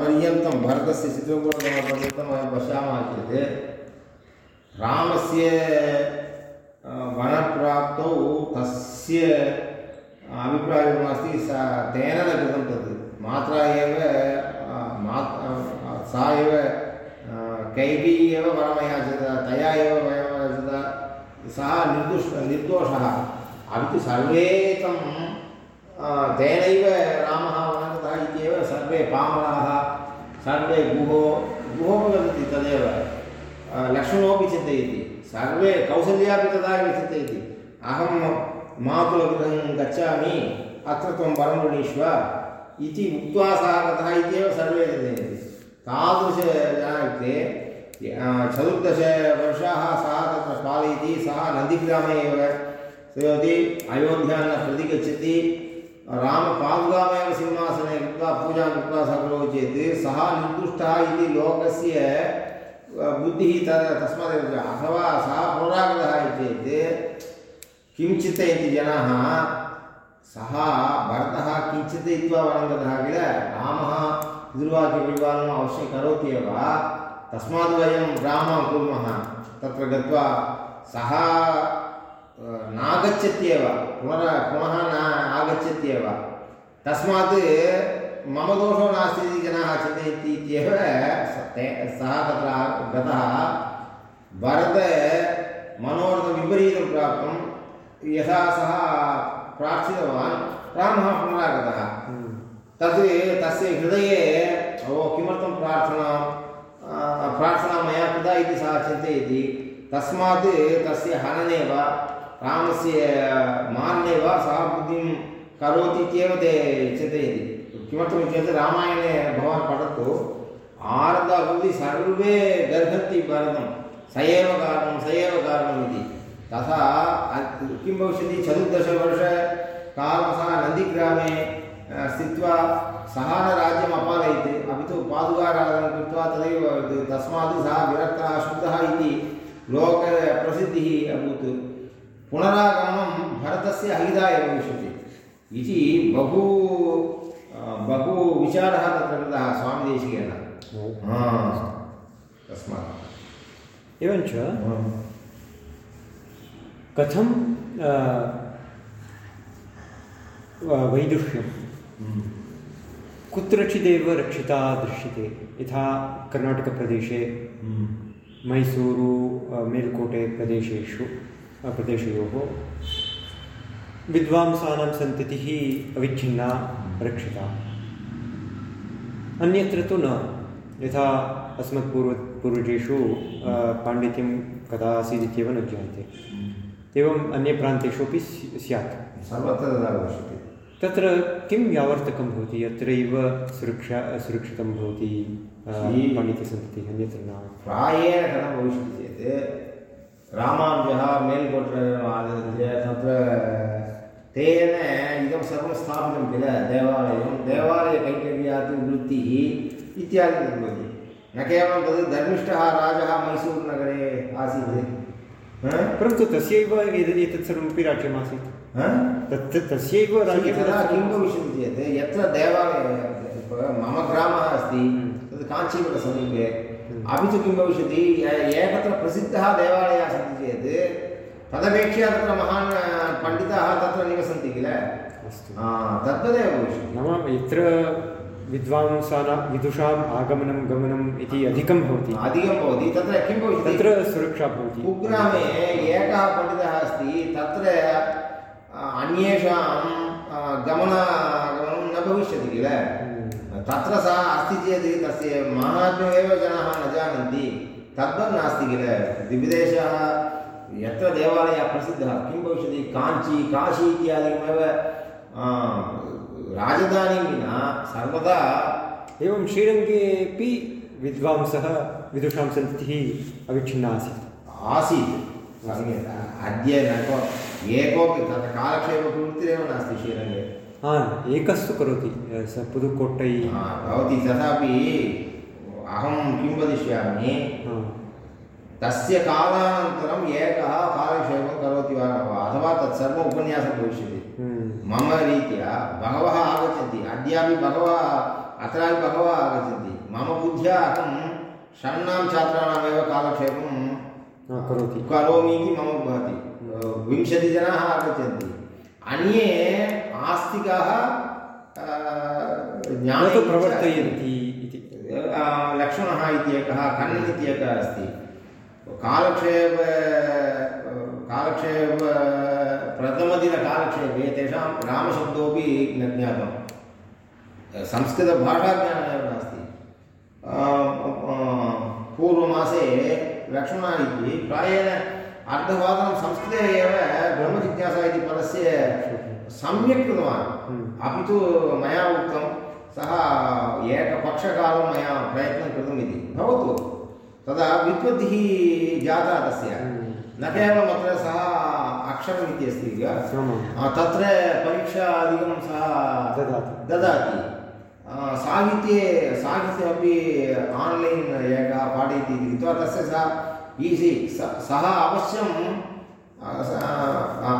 पर्यन्तं भरतस्य चित्रकूटपर्यन्तं वयं पश्यामः चेत् रामस्य वनप्राप्तौ तस्य अभिप्रायो नास्ति, स तेन न कृतं तत् मात्रा एव सा एव कैकेयी एव वरमयाचत तया एव वयं सः निर्दुष्, निर्दोषः, अपि तु सर्वे तं तेनैव रामः इत्येव सर्वे पामराः सर्वे गुहो गुहो वदति तदेव। लक्ष्मणोपि चिन्तयति। सर्वे कौसल्यापि तदा एव चिन्तयति। अहं मातुलगृहं गच्छामि, अत्र त्वं वरं वृणीष्व इति उक्त्वा सः गतः इत्येव सर्वे चिन्तयन्ति। तादृशजनायुक्ते चतुर्दशवर्षाः सः तत्र पालयति, सः नन्दिग्रामे एव। अयोध्यां न प्रतिगच्छति रामपादुकामेव सिंहासने कृत्वा पूजां कृत्वा सः करोति चेत् सः निर्दुष्टः इति लोकस्य बुद्धिः त तस्मादेव अथवा सः पुनरागतः चेत् किं चिन्तयन्ति जनाः, सः भरतः किं चिन्तयित्वा वनं गतः किल, रामः पितृवाक्यपरिपालनम् अवश्यं करोति एव। तस्मात् वयं रामं कुर्मः। तत्र गत्वा सः नागच्छत्येव, पुनः पुनः न आगच्छत्येव। तस्मात् मम दोषो नास्ति इति जनाः चिन्तयन्ति इत्येव ते- सः तत्र गतः भरत मनोरथविपरीतं प्राप्तं यथा सः प्रार्थितवान् रामः पुनरागतः। तत् तस्य हृदये, ओ, किमर्थं प्रार्थना प्रार्थना मया कृता इति सः चिन्तयति। तस्मात् तस्य हनने रामस्य मारणे वा सः बुद्धिं करोति इत्येव ते चिन्तयन्ति किमर्थं चेत् रामायणे भवान् पठतु आरब्धाभवति सर्वे गर्हन्ति भरतं स एव कारणं स एव कारणम् इति। तथा किं भविष्यति? चतुर्दशवर्षकालं सः नन्दिग्रामे स्थित्वा सः न राज्यम् अपालयत्। अपि तु पादुकाराधनं कृत्वा तदैव तस्मात् सः विरक्तः शुद्धः इति लोकप्रसिद्धिः अभूत्। पुनरागमनं भरतस्य अहिता एव भविष्यति इति बहु बहु विचारः तत्र कृतः स्वामिदेशिकेन। तस्मात्। एवञ्च कथं वैदुष्यं कुत्रचिदेव रक्षिता दृश्यते। यथा कर्णाटकप्रदेशे मैसूरु अ, मेल्कोटे प्रदेशेषु। प्रदेशयोः विद्वांसानां सन्ततिः अविच्छिन्ना रक्षिता। अन्यत्र तु न। यथा अस्मत्पूर्व पूर्वजेषु पाण्डित्यं कदा आसीत् इत्येव न ज्ञायते। एवम् अन्यप्रान्तेषु अपि स्या- स्यात्। सर्वत्र तत्र किं व्यावर्तकं भवति? यत्रैव सुरक्षा सुरक्षितं भवति पाण्डित्यसन्ततिः अन्यत्र न। प्रायेण भविष्यति चेत् रामानुजः मेल्कोट्टम् आगत्य तत्र तेन इदं सर्वं स्थापितं किल? देवालयं। देवालयकैङ्कर्यात् वृत्तिः इत्यादि भवति न केवलं तद् धर्मिष्ठः राजः मैसूरुनगरे आसीत्। हा? परन्तु तस्यैव एतत् एतत् सर्वमपि राज्यमासीत् तत् तस्यैव राज्यं तदा किं भविष्यति चेत् यत्र देवालयः मम ग्रामः अस्ति तद् काञ्चीपुरसमीपे अपि तु किं भविष्यति य- एकत्र प्रसिद्धः देवालयाः सन्ति चेत् तदपेक्षया तत्र महान् पण्डिताः तत्र निवसन्ति किल तद्वदेव भविष्यति नाम यत्र विद्वांसानां विदुषाम् आगमनं गमनम् इति अधिकं भवति अधिकं भवति। तत्र किं भविष्यति तत्र सुरक्षा भवति। कुग्रामे एकः पण्डितः अस्ति तत्र अन्येषां गमनागमनं न भविष्यति किल? तत्र सः अस्ति चेत् तस्य माहात्म्यमेव जनाः न जानन्ति। तद्वत् नास्ति किल? दिविदेशः यत्र देवालयः प्रसिद्धः किं भविष्यति? काञ्ची काशी इत्यादिकमेव राजधानीं विना सर्वदा एवं श्रीरङ्गेपि विद्वांसः विदुषां सन्ततिः अविच्छिन्ना आसीत्। आसीत्। अद्य न को तत्र कालक्षेपप्रवृत्तिरेव नास्ति श्रीरङ्गे। हा एकस्तु करोति स पुदुकोट्टै भवति तथापि अहं किं वदिष्यामि? तस्य कालानन्तरम् एकः कालक्षेपं करोति वा न वा? अथवा तत्सर्वम् उपन्यासं भविष्यति। हम्म, मम रीत्या बहवः आगच्छन्ति अद्यापि बहवः अत्रापि बहवः आगच्छन्ति। दृष्ट्या अहं षण्णां छात्राणामेव कालक्षेपं करोति। करोमि इति मम भाति। विंशतिजनाः आगच्छन्ति। अन्ये आस्तिकाः ज्ञाने तु प्रवर्तयन्ति इति। लक्ष्मणः इति एकः कण्णन् इति एकः अस्ति। कालक्षेप कालक्षेप प्रथमदिनकालक्षेपे तेषां रामशब्दोपि न ज्ञातं संस्कृतभाषाज्ञानमेव नास्ति। पूर्वमासे लक्ष्मणः इति प्रायेण अर्धवादनं संस्कृते एव ब्रह्मजिज्ञासा इति पदस्य सम्यक् कृतवान् हम्म। अपि तु मया उक्तं सः एकपक्षकालं मया प्रयत्नं कृतम् इति भवतु। तदा विद्वद्धिः जाता तस्य। हम्म। न केवलम् अत्र सः अक्षरम् इति अस्ति तत्र परीक्षादिकं सः ददाति। ददाति। साहित्ये साहित्यमपि आन्लैन् एकः पाठयति इति कृत्वा तस्य सः ईसि सः अवश्यं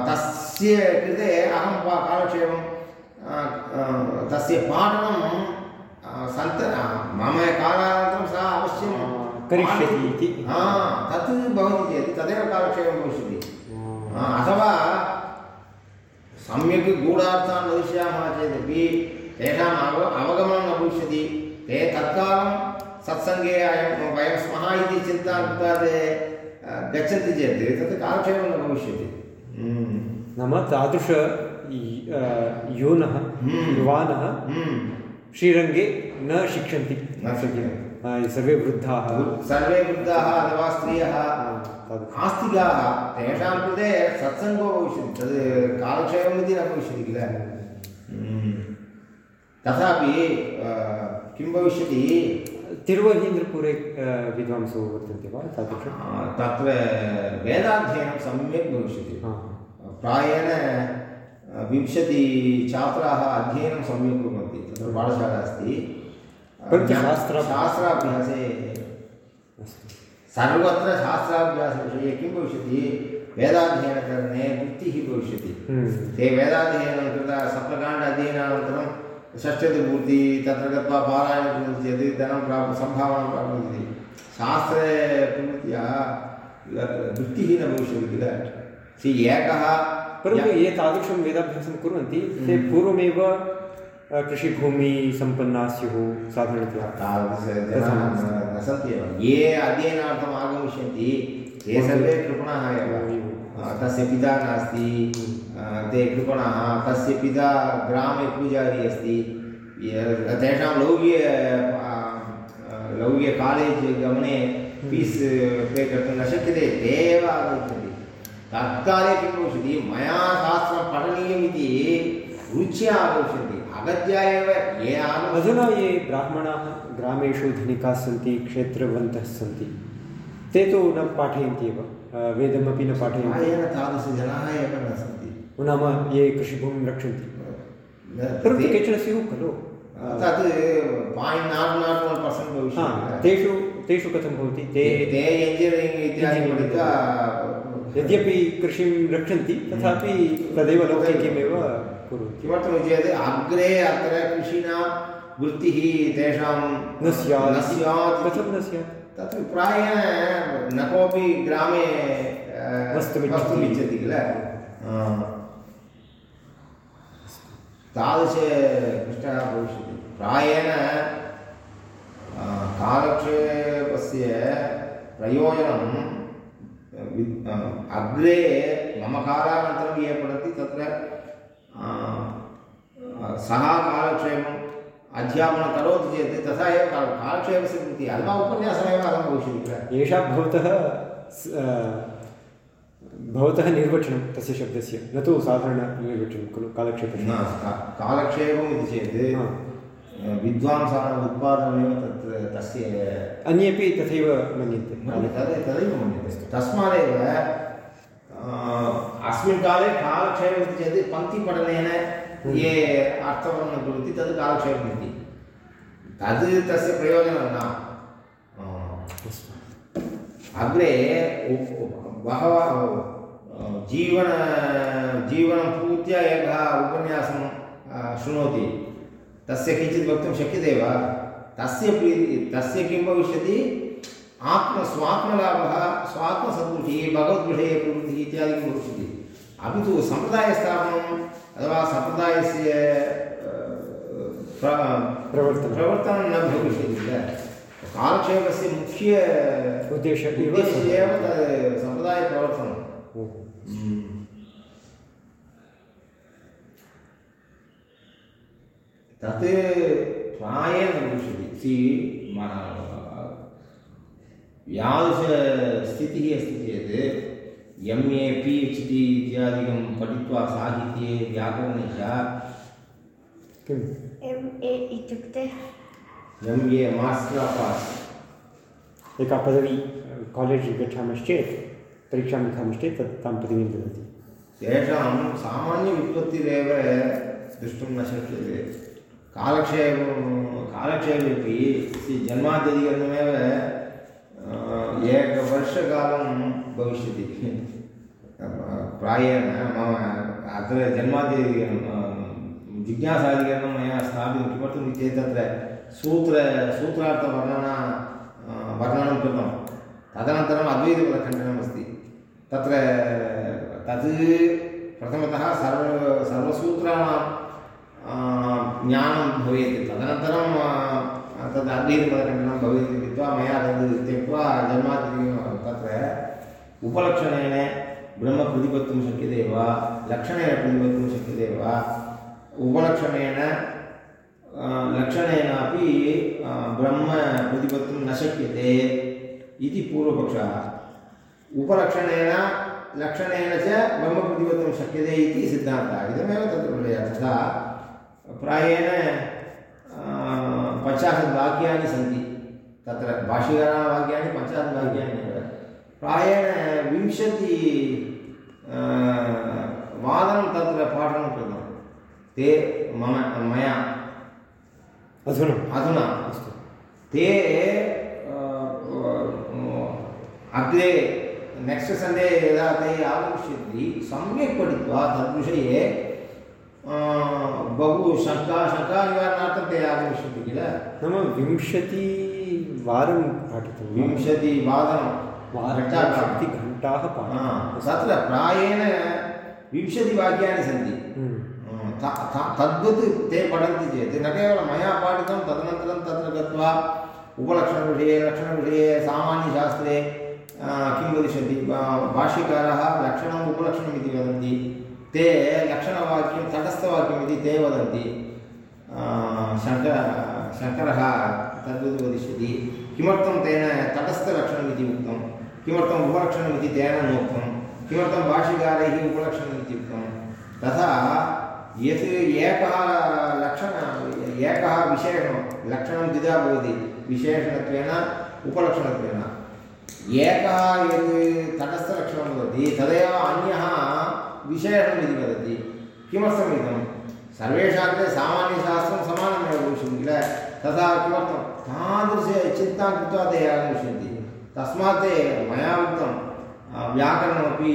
तस्य कृते अहं पा कालक्षेपं तस्य पाठनं सन्त मम कालानन्तरं सः अवश्यं करिष्यति इति। हा तत् भवति चेत् तदेव कालक्षेपं भविष्यति। अथवा सम्यक् गूढार्थान् वदिष्यामः चेदपि तेषाम् अव अवगमनं न भविष्यति। ते तत्कालं सत्सङ्गे अयं वयं स्मः इति चिन्ता कृत्वा ते गच्छन्ति चेत् तत् कालक्षेपं न भविष्यति। नाम तादृश य- योनः। युवानः। श्रीरङ्गे न शिक्षन्ति न शिक्षन्ति। सर्वे वृद्धाः सर्वे वृद्धाः अथवा स्त्रियः आस्तिकाः तेषां कृते सत्सङ्गो भविष्यति तद् कालक्षेपम् इति न भविष्यति किल। तथापि किं भविष्यति तिरुवहीन्द्रपुरे विद्वांसो वर्तन्ते वा तादृशं? तत्र वेदाध्ययनं सम्यक् भविष्यति। प्रायेण विंशतिछात्राः अध्ययनं सम्यक् कुर्वन्ति। तत्र पाठशाला अस्ति। परन्तु शास्त्र- शास्त्राभ्यासे सर्वत्र शास्त्राभ्यासविषये किं भविष्यति? वेदाध्ययनकरणे वृत्तिः भविष्यति। हम्म. ते वेदाध्ययनं कृता सप्तकाण्ड अध्ययनानन्तरं षष्ठतिपूर्ति तत्र गत्वा पारायणं कुर्वन्ति चेत् धनं प्राप् सम्भावनां प्राप्नुवन्ति। शास्त्रे प्रवृत्त्या वृत्तिः न भविष्यति किल सि एकः परन्तु ये तादृशं वेदाभ्यासं कुर्वन्ति ते हम्म. पूर्वमेव अ, कृषिभूमिसम्पन्नाः स्युः साधारणतया तादृशजनाः न- न सन्ति एव। ये अध्ययनार्थम् आगमिष्यन्ति ते सर्वे कृपणाः एव। तस्य पिता नास्ति ते कृपणाः तस्य पिता ग्रामे पूजारी अस्ति। य- तेषां आ, आ, कालेज् गमने फीस् पे कर्तुं न शक्यते ते एव आगच्छन्ति तत्काले किं भविष्यति? मया शास्त्रं पठनीयमिति रुच्या आगमिष्यन्ति आगत्य एव ये अधुना ये ब्राह्मणाः ग्रामेषु धनिकाः सन्ति क्षेत्रवन्तः सन्ति ते तु न पाठयन्ति एव। वेदमपि न पाठयन्ति। तादृशजनाः एव न सन्ति। नाम ये कृषिभूमिं रक्षन्ति। परन्तु केचन स्युः खलु। तत् point not not one percent भविष्यति। तेषु तेषु कथं भवति? ते ते इञ्जिनियरिङ्ग् इत्यादि पठित्वा यद्यपि कृषिं रक्षन्ति तथापि तदेव लौकिकमेव कुर्वन्ति। किमर्थमिति चेत् अग्रे अत्र कृषिणा वृत्तिः तेषां न स्यात्। न स्यात्। कथं न स्यात्? तत्र प्रायेण न कोऽपि ग्रामे अ, वस्तुमिच्छति। वस्तुमिच्छति किल अ, तादृशपृष्ठः भविष्यति प्रायेण अ, कालक्षेपस्य प्रयोजनं वि- अ, अग्रे मम कालानन्तरं ये पठन्ति तत्र अ, अ, सः कालक्षेपम् अध्यापनं करोति चेत् तथा एव काल- कालक्षेपस्य कृते अल्प उपन्यासमेव अलं भविष्यति। किल एषा भवतः भवतः निर्वचनं तस्य शब्दस्य। न तु साधारणनिर्वचनं खलु कालक्षेपः न कालक्षेपम् इति चेत् विद्वांसानाम् उत्पादनमेव तत्र तस्य अन्येपि तथैव मन्यन्ते। तद् तदैव मन्यते। तस्मादेव अस्मिन् काले कालक्षेपम् इति चेत् पङ्क्तिपठनेन ये अर्थवर्णनं कुर्वन्ति तद् कालक्षेपम् इति। तद् तस्य प्रयोजनं न। अग्रे बहवः जीवन, जीवनं पूर्त्या एकः उपन्यासं शृणोति, तस्य किञ्चित् वक्तुं शक्यते वा? तस्य प्रीति तस्य किं भविष्यति? आत्म स्वात्मलाभः स्वात्मसन्तुष्टिः भगवद्विषये प्रवृत्तिः इत्यादिकं भविष्यति। अपि तु सम्प्रदायस्थापनम् अथवा सम्प्रदायस्य प्रवर्तनं प्रवर्तनं न भविष्यति किल कालक्षेपस्य मुख्य उद्देशः उद्देश्यः एव तद् सम्प्रदायप्रवर्तनं। तत् प्रायेण न भविष्यति सि यादृशस्थितिः अस्ति चेत् M A P H D इत्यादिकं पठित्वा साहित्ये व्याकरणे च। किम्? एम् ए इत्युक्ते? M A master of arts. एका पदवी कालेज् गच्छामश्चेत् परीक्षां लिखामश्चेत् तत् तां पदवीं ददाति। तेषां सामान्यव्युत्पत्तिरेव द्रष्टुं न शक्यते। कालक्षेपं कालक्षेपेपि जन्माद्यधिकरणमेव एकवर्षकालं भविष्यति। प्रायेण मम अत्र जन्माद्यधिकरणं जिज्ञासाधिकरणं मया स्थापितं किमर्थम् चेत् तत्र सूत्र, सूत्रार्थवर्णना वर्णनं कृतं तदनन्तरम् अद्वैतपदखण्डनम् अस्ति तत्र तत् प्रथमतः सर्व, सर्वसूत्राणां ज्ञानं भवेत्। तदनन्तरं तद् अद्वैतपदखण्डनं भवेत् इति कृत्वा मया तद् त्यक्त्वा जन्माद्यधिकं तत्र उपलक्षणेन ब्रह्म प्रतिपत्तुं शक्यते वा? लक्षणेन प्रतिपत्तुं शक्यते वा? उपलक्षणेन लक्षणेनापि ब्रह्म प्रतिपत्तुं न शक्यते इति पूर्वपक्षः। उपलक्षणेन, लक्षणेन च ब्रह्म प्रतिपत्तुं शक्यते इति सिद्धान्तः। इदमेव तत्र तथा प्रायेण पञ्चाशत् वाक्यानि सन्ति। तत्र भाष्यकाराणां वाक्यानि पञ्चाशत् एव। प्रायेण विंशति वादनं तत्र पाठनं कृतं ते मम मया अधुना अधुना अस्तु ते अग्रे नेक्स्ट् सण्डे यदा ते आगमिष्यन्ति सम्यक् पठित्वा तद्विषये बहु शङ्का शङ्कानिवारणार्थं ते आगमिष्यन्ति किल नाम विंशतिवारं पाठितं विंशतिवादनं पाठितं तत्र प्रायेण विंशतिवाक्यानि सन्ति तद्वत् ते पठन्ति चेत् न केवलं मया पाठितं तदनन्तरं तत्र गत्वा उपलक्षणविषये लक्षणविषये सामान्यशास्त्रे किं वदिष्यन्ति बा- भाष्यकारः लक्षणम् उपलक्षणम् इति वदन्ति ते लक्षणवाक्यं तटस्थवाक्यम् इति ते वदन्ति शङ्कर शङ्करः तद्वत् वदिष्यति किमर्थं तेन तटस्थलक्षणम् इति उक्तं किमर्थम् उपलक्षणम् इति तेन नोक्तं किमर्थं भाष्यकारैः उपलक्षणम् उक्तं तथा यत् एकः लक्षण, एकः विशेषणं, लक्षणं द्विधा भवति, विशेषणत्वेन, उपलक्षणत्वेन। एकः यत् तटस्थलक्षणं वदति तदेव अन्यः विशेषणम् इति वदति। किमर्थम् इदं सर्वेषां कृते सामान्यशास्त्रं समानमेव भविष्यति किल? तथा किमर्थं? तादृशचिन्तां कृत्वा ते आगमिष्यन्ति तस्मात् मया उक्तं व्याकरणमपि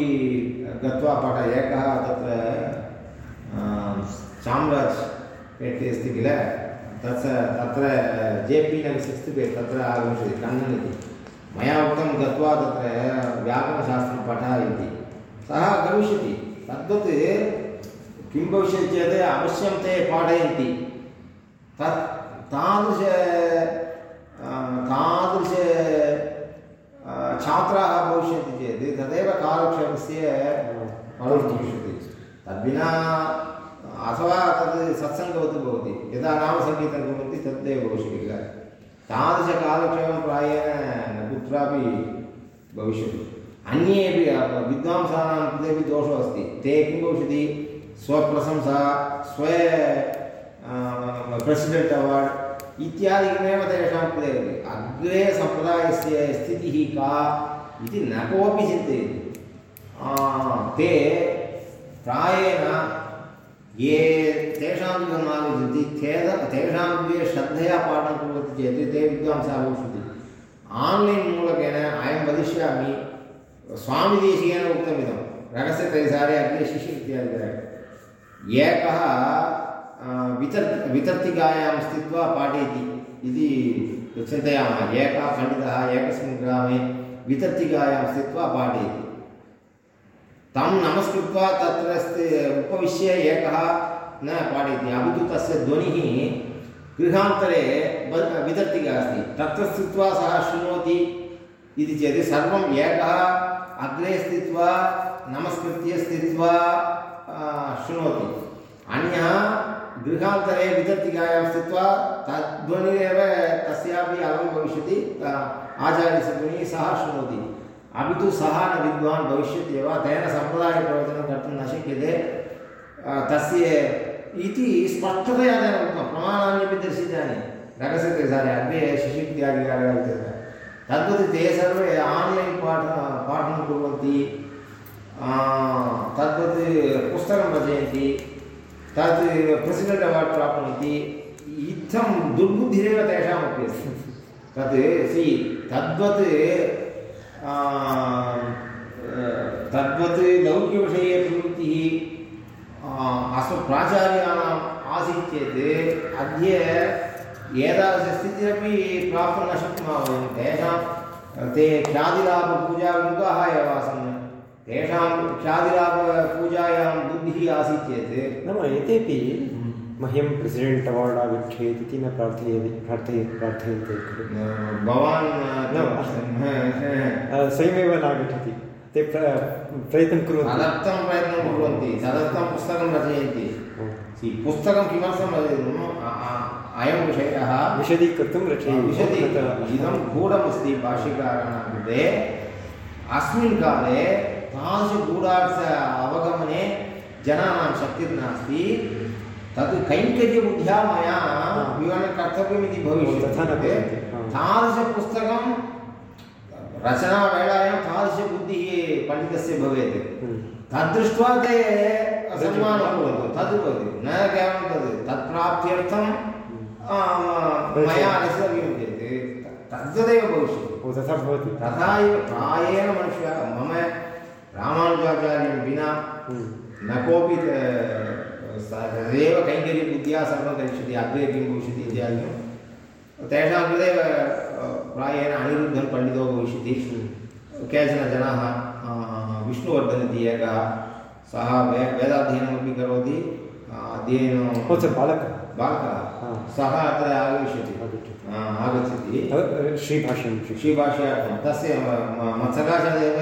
गत्वा पठ एकः तत्र चाम्राज् पेट् अस्ति किल? तत् तत्र जे पि नगर् सिक्स्त् पेट् तत्र आगमिष्यति कन्नन् इति मया उक्तं गत्वा तत्र व्याकरणशास्त्रं पठ इति सः गमिष्यति तद्वत् किं भविष्यति चेत् अवश्यं ते पाठयन्ति। तत् तादृश तादृश छात्राः भविष्यन्ति चेत् तदेव कालक्षेपस्य भविष्यति तद्विना अथवा तद् सत्सङ्गवत् भवति यदा नामसङ्गीतं कुर्वन्ति तदेव भविष्यति किल तादृशकालक्षेपं प्रायेण कुत्रापि भविष्यति अन्येपि विद्वांसानां कृतेपि दोषो अस्ति ते किं भविष्यति स्वप्रशंसा स्व प्रेसिडेण्ट् अवार्ड् इत्यादिकमेव तेषां कृते अग्रे सम्प्रदायस्य स्थितिः का इति न कोऽपि चिन्तयति। ते प्रायेण ये तेषां गृहम् आगच्छन्ति तेद तेषां गृहे श्रद्धया पाठनं कुर्वन्ति चेत् ते विद्वांसः भविष्यति आन्लैन् मूलकेन अयं वदिष्यामि स्वामिदेशीकेन उक्तमिदं रहस्यत्रयसारे अग्रे शिशि इत्यादिकः। एकः वितर् वितर्तिकायां स्थित्वा पाठयति इति चिन्तयामः। एकः पण्डितः एकस्मिन् ग्रामे वितर्तिकायां स्थित्वा पाठयति। तं नमस्कृत्वा तत्र उपविश्य एकः न पाठयति। अपि तु तस्य ध्वनिः गृहान्तरे वितर्तिका अस्ति। तत्र स्थित्वा सः शृणोति इति चेत् सर्वम् एकः अग्रे स्थित्वा, नमस्कृत्य स्थित्वा शृणोति। अन्यः गृहान्तरे वितर्तिकायां स्थित्वा तद्ध्वनिरेव तस्यापि अलं भविष्यति, त- आचार्यस्य ध्वनिः सः शृणोति अपि तु सः न विद्वान्, भविष्यति एव, तेन सम्प्रदायप्रवचनं कर्तुं न शक्यते। तस्य इति स्पष्टतया तेन उक्तं प्रमाणान्यपि दर्शितानि। रहस्यत्रयसारे अग्रे शिशित्यादिकार्याः तद्वत् ते सर्वे आन्लैन् पाठ, पाठनं कुर्वन्ति। तद्वत् पुस्तकं रचयन्ति। तत् प्रेसिडेण्ट् अवार्ड् प्राप्नुवन्ति इत्थं दुर्बुद्धिरेव तेषामपि अस्ति तत् सि तद्वत् तद्वत् लौकिकविषये प्रवृत्तिः अस्मत् प्राचार्याणाम् आसीत् चेत् अद्य एतादृशस्थितिरपि प्राप्तुं न शक्नुमः वयं। तेषां, ते ख्यातिलाभपूजाविमुखाः एव आसन्। तेषां ख्यातिलाभपूजायां बुद्धिः आसीत् चेत्। नाम एतेपि मह्यं प्रेसिडेण्ट् अवार्ड् आगच्छेत् इति न प्रार्थयति प्रार्थय प्रार्थयन्ते खलु। भवान् न। स्वयमेव नागच्छति ते प्र प्रयत्नं कुर्वन्ति। तदर्थं प्रयत्नं कुर्वन्ति। तदर्थं पुस्तकं रचयन्ति। पुस्तकं किमर्थं रचयितुम् अयं विषयः। विशदीकर्तुं रचयति विशति इदं गूढमस्ति भाष्यकाराणां कृते। अस्मिन् काले तादृशगूढार्थ अवगमने जनानां शक्तिर्नास्ति तत् कैङ्कर्यबुद्ध्या मया विवरणं कर्तव्यमिति तथा न भविष्यति भवति। तादृशपुस्तकं रचनावेलायां तादृशबुद्धिः पण्डितस्य भवेत्। हम्म। तद्दृष्ट्वा ते सन्मानं कुर्वन्तु। तद् भवति। न केवलं तद् तत्प्राप्त्यर्थं आ, मया रचितव्यं चेत् तद्वदेव भविष्यति। तथा भवति। तथा एव प्रायेण मनुष्यः मम रामानुजाचार्यं विना हम्म। न स- तदेव कैङ्कर्यबुद्ध्या सर्वं करिष्यति अग्रे किं भविष्यति इत्यादिकं तेषां कृते प्रायेण अनिरुद्धं पण्डितो भविष्यति। केचन जनाः विष्णुवर्धन् इति एकः सः वे वेदाध्ययनमपि करोति अध्ययनं बालकः? बालकः। सः अत्र आगमिष्यति। आगच्छति। श्रीभाष्यं श्री श्रीभाष्यार्थं तस्य मत्सकाशादेव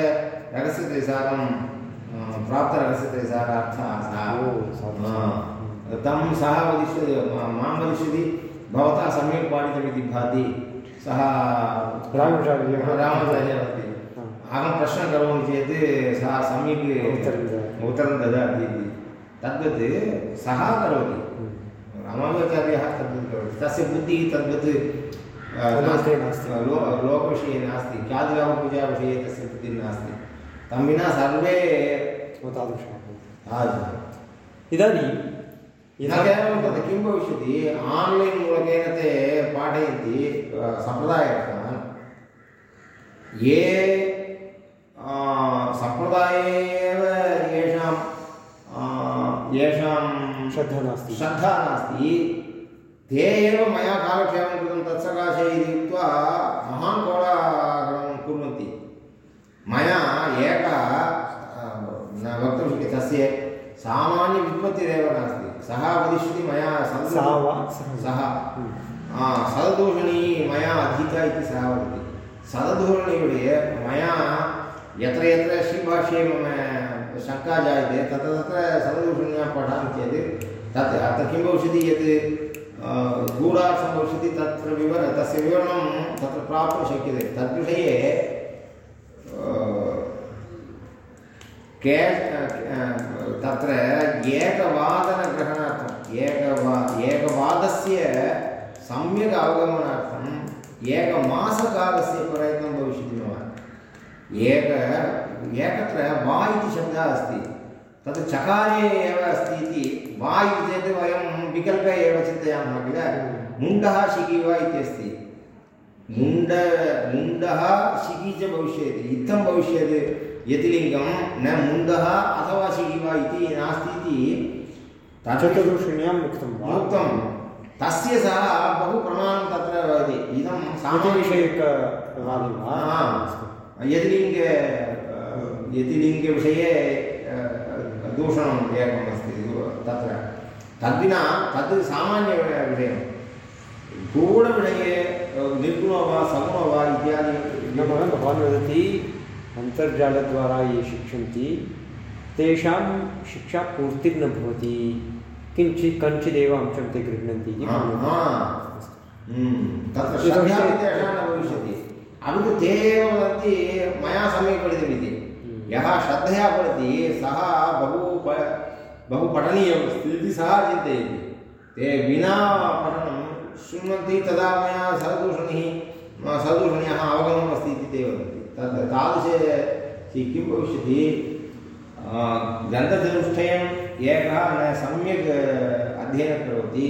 साधु, हा। तं सः वदिष्यति माँ वदिष्यति भवता सम्यक् पाठितमिति भाति सः रामाचार्यः। रामाचार्यः। अहं प्रश्नं करोमि चेत् सः सम्यक् उत्तरं ददाति। इति तद्वत् सः करोति हम्म। रामानुजाचार्यः तद्वत् करोति तस्य बुद्धिः तद्वत् नास्ति। लोकविषये नास्ति ख्यातिलाभपूजाविषये तस्य बुद्धिः नास्ति तं विना सर्वे तादृशः इदानीं न केवलं तत् किं भविष्यति आन्लैन् मूलकेन ते पाठयन्ति सम्प्रदायकान् ये सम्प्रदाये एव येषां येषां श्रद्धा नास्ति श्रद्धा नास्ति ते एव मया कालक्षेपं कृतं तत्सकाशे इति उक्त्वा महान् कोलाहलं कुर्वन्ति मया वक्तुं शक्यते तस्य सामान्यव्युत्पत्तिरेव नास्ति। सः वदिष्यति मया सा वा सः सः। हम्म। सददूषणी मया अधीता इति सः वदति। सददूषणीयुडे मया यत्र यत्र श्रीभाष्ये मम शङ्का जायते तत्र तत्र सददूषण्यां पठामि चेत् तत् अत्र किं भविष्यति यत् गूढार्थं भविष्यति तत्र विवर तस्य विवरणं तत्र प्राप्तुं शक्यते। तद्विषये के तत्र एकवादनग्रहणार्थम् एकवा एकवादस्य सम्यक् अवगमनार्थम् एकमासकालस्य प्रयत्नं भविष्यति मम एक एकत्र वा इति शब्दः अस्ति तत् चकारे एव अस्ति इति वा इति चेत् वयं विकल्पे एव चिन्तयामः किल मुण्डः शिखि वा इत्यस्ति मुण्ड मुण्डः शिखि च भविष्यति इत्थं भविष्यत् यतिलिङ्गं न मुण्डः अथवा शिखि वा इति नास्ति इति तत् चतुर्दूषण्याम् उक्तं वा? उक्तं। तस्य सः बहु प्रमाणं तत्र भवति। इदं सामान्य वा? यतिलिङ्ग यतिलिङ्गविषये दूषणम् एकम् अस्ति तत्र। तद्विना तद् सामान्यविषयं गूढविषये निर्गुणो वा सगुणो वा इत्यादि भवान् वदति अन्तर्जालद्वारा ये शिक्षन्ति तेषां शिक्षा पूर्तिर्न भवति। किञ्चित् कञ्चिदेव अंशं ते गृह्णन्ति इति। हम्म, अपि तु ते एव वदन्ति मया सम्यक् पठितमिति। हम्म। यः श्रद्धया पठति सः बहु प बहु पठनीयम् अस्ति इति सः चिन्तयति। ते विना पठनं शृण्वन्ति तदा मया सरदूषणिः सरदूषणीयः अवगमनम् अस्ति इति ते वदन्ति। तद् तादृशे किं भविष्यति। आ, ग्रन्थचतुष्टयम् एकः न सम्यक् अध्ययनं करोति।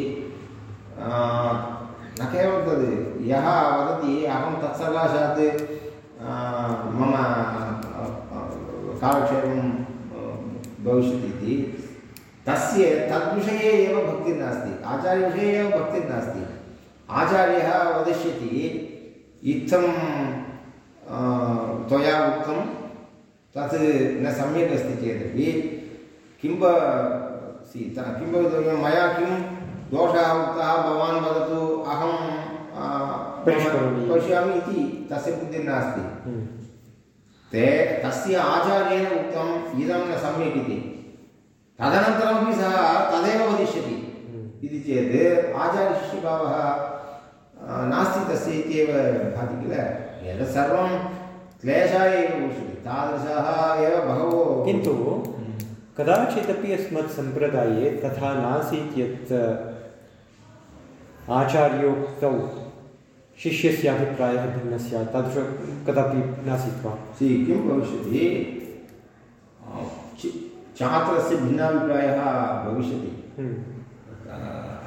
न केवलं तद् यः वदति अहं तत्सकाशात् मम कालक्षेपं भविष्यति इति। तस्य तद्विषये एव भक्तिर्नास्ति आचार्यविषये एव भक्तिर्नास्ति आचार्यः वदिष्यति इत्थं त्वया उक्तं तत् न सम्यक् अस्ति चेदपि किं किं भवितव्यं मया किं दोषः उक्तः भवान् वदतु अहं पश्यामि इति तस्य बुद्धिर्नास्ति हम्म। ते तस्य आचार्येण उक्तम् इदं न सम्यक् इति। तदनन्तरमपि सः तदेव वदिष्यति। हम्म। इति चेत् आचार्यशिष्यभावः नास्ति तस्य इत्येव भाति किल? एतत् सर्वं क्लेशाय एव भविष्यति तादृशाः एव बहवो। किन्तु कदाचिदपि अस्मत् सम्प्रदाये तथा नासीत् यत् आचार्योक्तौ शिष्यस्य अभिप्रायः भिन्नः स्यात्। तादृश कदापि नासीत् वा? सि किं भविष्यति? छात्रस्य भिन्नाभिप्रायः भविष्यति। हम्म।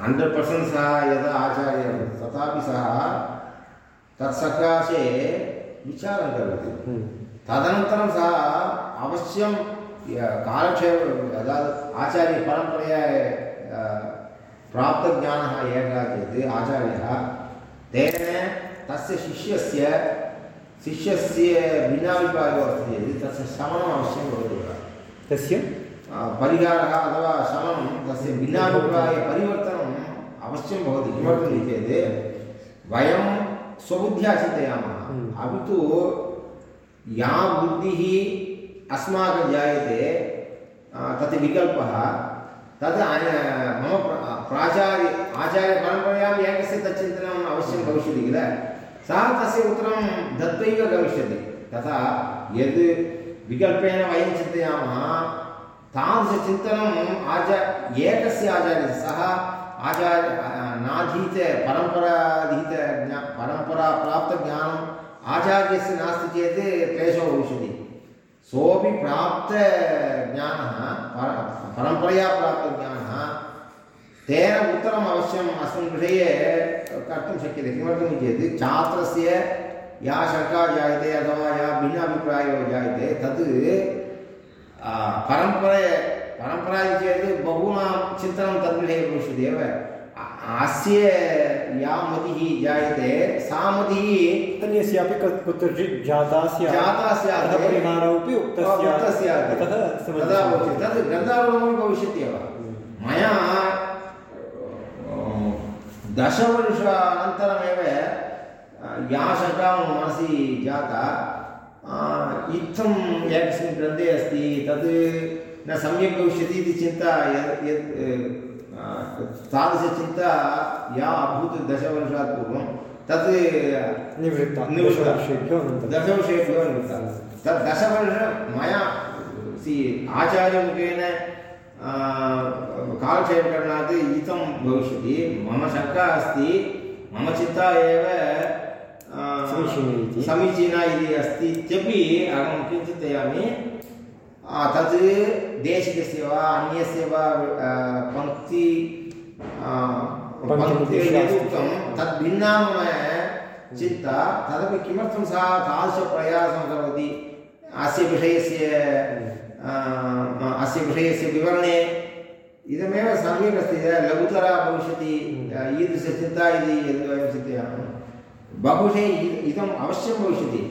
हण्ड्रेड् पर्सेण्ट् सः यदा आचार्यः तथापि सः तत्सकाशे विचारं करोति। हम्म। तदनन्तरं सः अवश्यं कालक्षेपं आचार्यपरम्परया प्राप्तज्ञानः एकः चेत् आचार्यः तेन तस्य शिष्यस्य शिष्यस्य भिन्नाभिप्रायो अस्ति चेत् तस्य शमनम् अवश्यं भवति तस्य? परिहारः अथवा शमनं तस्य भिन्नाभिप्रायपरिवर्तनम् अवश्यं भवति किमर्थमिति चेत् वयं स्वबुद्ध्या चिन्तयामः हम्म। अपि तु या बुद्धिः अस्माकं जायते तत् विकल्पः। तद् मम प्राचार्य आचार्यपरम्परायाम् एकस्य तत् चिन्तनम् अवश्यं भविष्यति किल? सः तस्य उत्तरं दत्त्वैव गमिष्यति। तथा यद् विकल्पेन वयं चिन्तयामः तादृशचिन्तनम् आचा एकस्य आचार्यस्य सः आचार्य नाधीत परम्पराधीत ज्ञा परम्पराप्राप्तज्ञानम् आचार्यस्य नास्ति चेत् क्लेशो भविष्यति। सोऽपि प्राप्तज्ञानः पर परम्परया प्राप्तज्ञानः तेन उत्तरम् अवश्यम् अस्मिन् विषये कर्तुं शक्यते। किमर्थमिति चेत् छात्रस्य या शङ्का जायते अथवा या भिन्नाभिप्रायो जायते तत् आ, परम्परे इति चेत् बहूनां चिन्तनं तद्विषये भविष्यति एव अ- अस्य या मतिः जायते सा मतिः अन्यस्यापि कुत्रचित् जाता स्यात् जाता स्यात् अतः परिहारोऽपि उक्तः स्यात् तदा भवति। तद् ग्रन्थारूढमपि भविष्यत्येव मया दशवर्षानन्तरमेव या शङ्का मम मनसि जाता। इत्थम् एकस्मिन् ग्रन्थे अस्ति तद् न सम्यक् भविष्यति इति चिन्ता यत् अ, तादृशचिन्ता या अभूत् दशवर्षात् पूर्वं तत् निवृत्ता निवृत्ता। दशवर्षेभ्यो निवृत्ता। तत् दशवर्षं मया सि आचार्यमुखेन आ, कालक्षेपकरणात् इतं भविष्यति। मम शङ्का अस्ति मम चिन्ता एव समीचीना इति। अस्ति। इत्यपि अहं चिन्तयामि आ, तत् देशिकस्य वा अन्यस्य वा पङ्क्ति पङ्क्तिः यदुक्तं चेत्। तद् भिन्ना मम चिन्ता तदपि किमर्थं सा तादृशप्रयासं करोति? अस्य विषयस्य अस्य विषयस्य विवरणे इदमेव सम्यक् अस्ति लघुतरा भविष्यति ईदृशचिन्ता इति यद् वयं चिन्तयामः। बहुशः इदम् अवश्यं भविष्यति।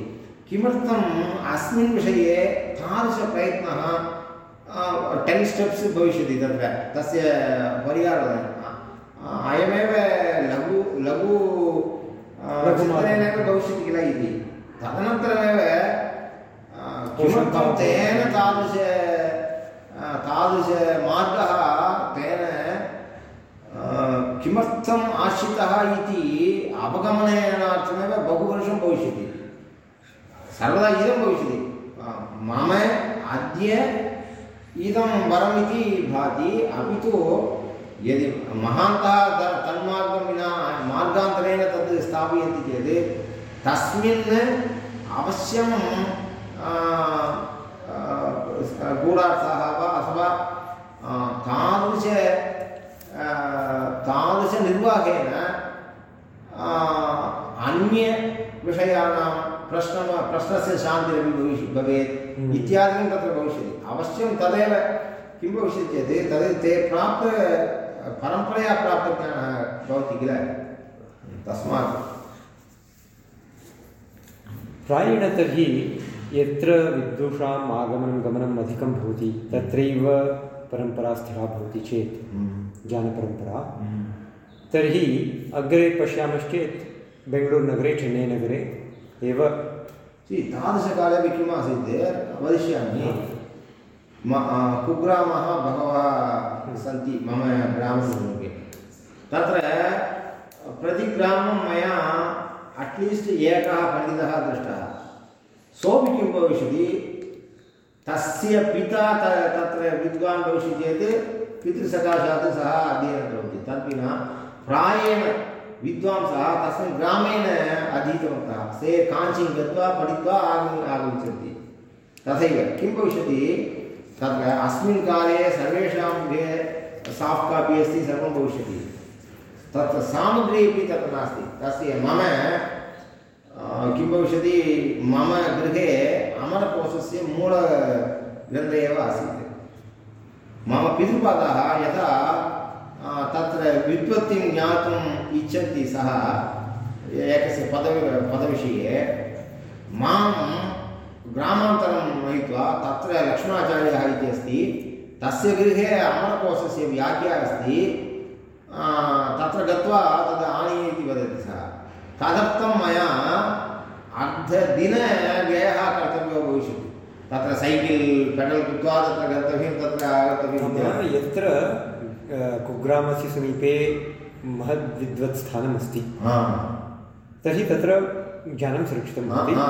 किमर्थम् अस्मिन् विषये तादृशप्रयत्नः टेन् स्टेप्स् भविष्यति तत्र तस्य परिहारः अयमेव लघु लघु चिन्तनेनैव भविष्यति किल इति। तदनन्तरमेव किमर्थं तेन तादृश तादृशमार्गः तेन किमर्थम् आश्रितः इति अवगमनेनार्थमेव बहुवर्षं भविष्यति। सर्वदा इदं भविष्यति मम अद्य इदं वरमिति भाति अपि तु यदि महान्तः तन्मार्गं विना मार्गान्तरेण तद् स्थापयन्ति चेत् तस्मिन् अवश्यं गूढार्थः वा अथवा तादृश तादृशनिर्वाहेन आ, अन्यविषयाणां प्रश्नं प्रश्नस्य शान्तिरपि भविष्य भवेत्। हम्म। इत्यादिकं तत्र भविष्यति। अवश्यं तदेव किं भविष्यति चेत् तद् ते प्राप्त परम्परया प्राप्तज्ञानः भवति किल? तस्मात्। प्रायेण तर्हि यत्र विद्युषाम् आगमनं गमनम् अधिकं भवति तत्रैव परम्परा स्थिरा भवति चेत् ज्ञानपरम्परा। तर्हि अग्रे पश्यामश्चेत् बेङ्गळूरुनगरे चेन्नैनगरे एव। सि तादृशकाले अपि किम् आसीत् वदिष्यामि। कुग्रामः बहवः सन्ति मम ग्रामस्य समीपे तत्र प्रतिग्रामं मया अट्लीस्ट् एकः पण्डितः दृष्टः। सोऽपि किं भविष्यति? तस्य पिता त तत्र विद्वान् भविष्यति चेत् पितृसकाशात् सः अध्ययनं करोति। तद्विना प्रायेण विद्वांसः तस्मिन् ग्रामेण अधीतवन्तः। ते काञ्चीं गत्वा पठित्वा आगम् किं भविष्यति? तत्र अस्मिन् काले सर्वेषां गृहे साफ्ट् कापि अस्ति सर्वं भविष्यति। तत्र सामग्री अपि तत्र नास्ति। तस्य मम किं भविष्यति? मम गृहे अमरकोशस्य मूलग्रन्थः एव आसीत्। मम पितृपादाः अ, तत्र व्युत्पत्तिं ज्ञातुम् इच्छन्ति सः एकस्य पदवि पदविषये। माँ ग्रामान्तरं नयित्वा तत्र लक्ष्मणाचार्यः इति अस्ति तस्य गृहे अमरकोशस्य व्याख्या अस्ति तत्र गत्वा तद् आनीय इति वदति सः। तदर्थं मया अर्धदिनव्ययः कर्तव्यो भविष्यति। तत्र सैकिल् पेडल् कृत्वा तत्र गन्तव्यं तत्र इत्यादि। यत्र कुग्रामस्य समीपे महद्विद्वत् स्थानमस्ति हा। तर्हि तत्र ज्ञानं सुरक्षितं भवति। हा,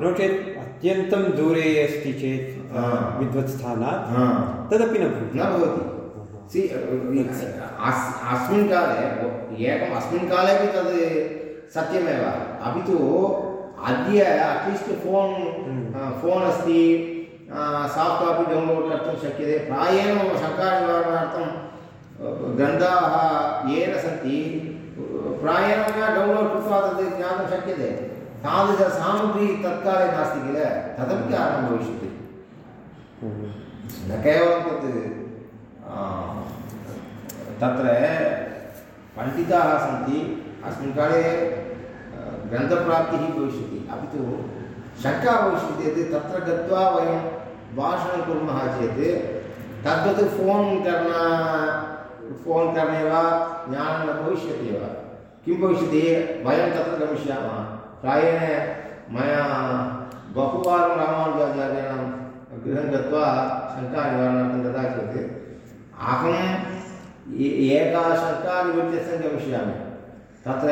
नो चेत् अत्यन्तं दूरे अस्ति चेत्। विद्वत् स्थानात् हा। तदपि न भवति। न भवति। सि अस्मिन् काले एकम् अस्मिन् काले अपि तद् सत्यमेव। अपि तु अद्य अट्लीस्ट् फोन्। फोन् अस्ति। साफ्ट् कापि डौन्लोड् कर्तुं शक्यते। प्रायेण मम शङ्कानिवारणार्थं ग्रन्थाः येन सन्ति। प्रायेण मया डौन्लोड् कृत्वा तद् ज्ञातुं शक्यते। तादृशसामग्री तत्काले नास्ति किल? तदपि कारणं भविष्यति न केवलं तत् तत्र पण्डिताः सन्ति। अस्मिन् काले ग्रन्थप्राप्तिः भविष्यति। अपि तु शङ्का भविष्यति यत् तत्र गत्वा वयं भाषणं कुर्मः चेत्, तद्वत् फ़ोन् करण फ़ोन् करणे वा ज्ञानं न भविष्यति एव। किं भविष्यति? वयं तत्र गमिष्यामः। प्रायेण मया बहुवारं रामानुजाचार्याणां गृहं गत्वा शङ्कानिवारणार्थं ददा चेत् अहम् एका शङ्कानिवृत्त्यर्थं गमिष्यामि। तत्र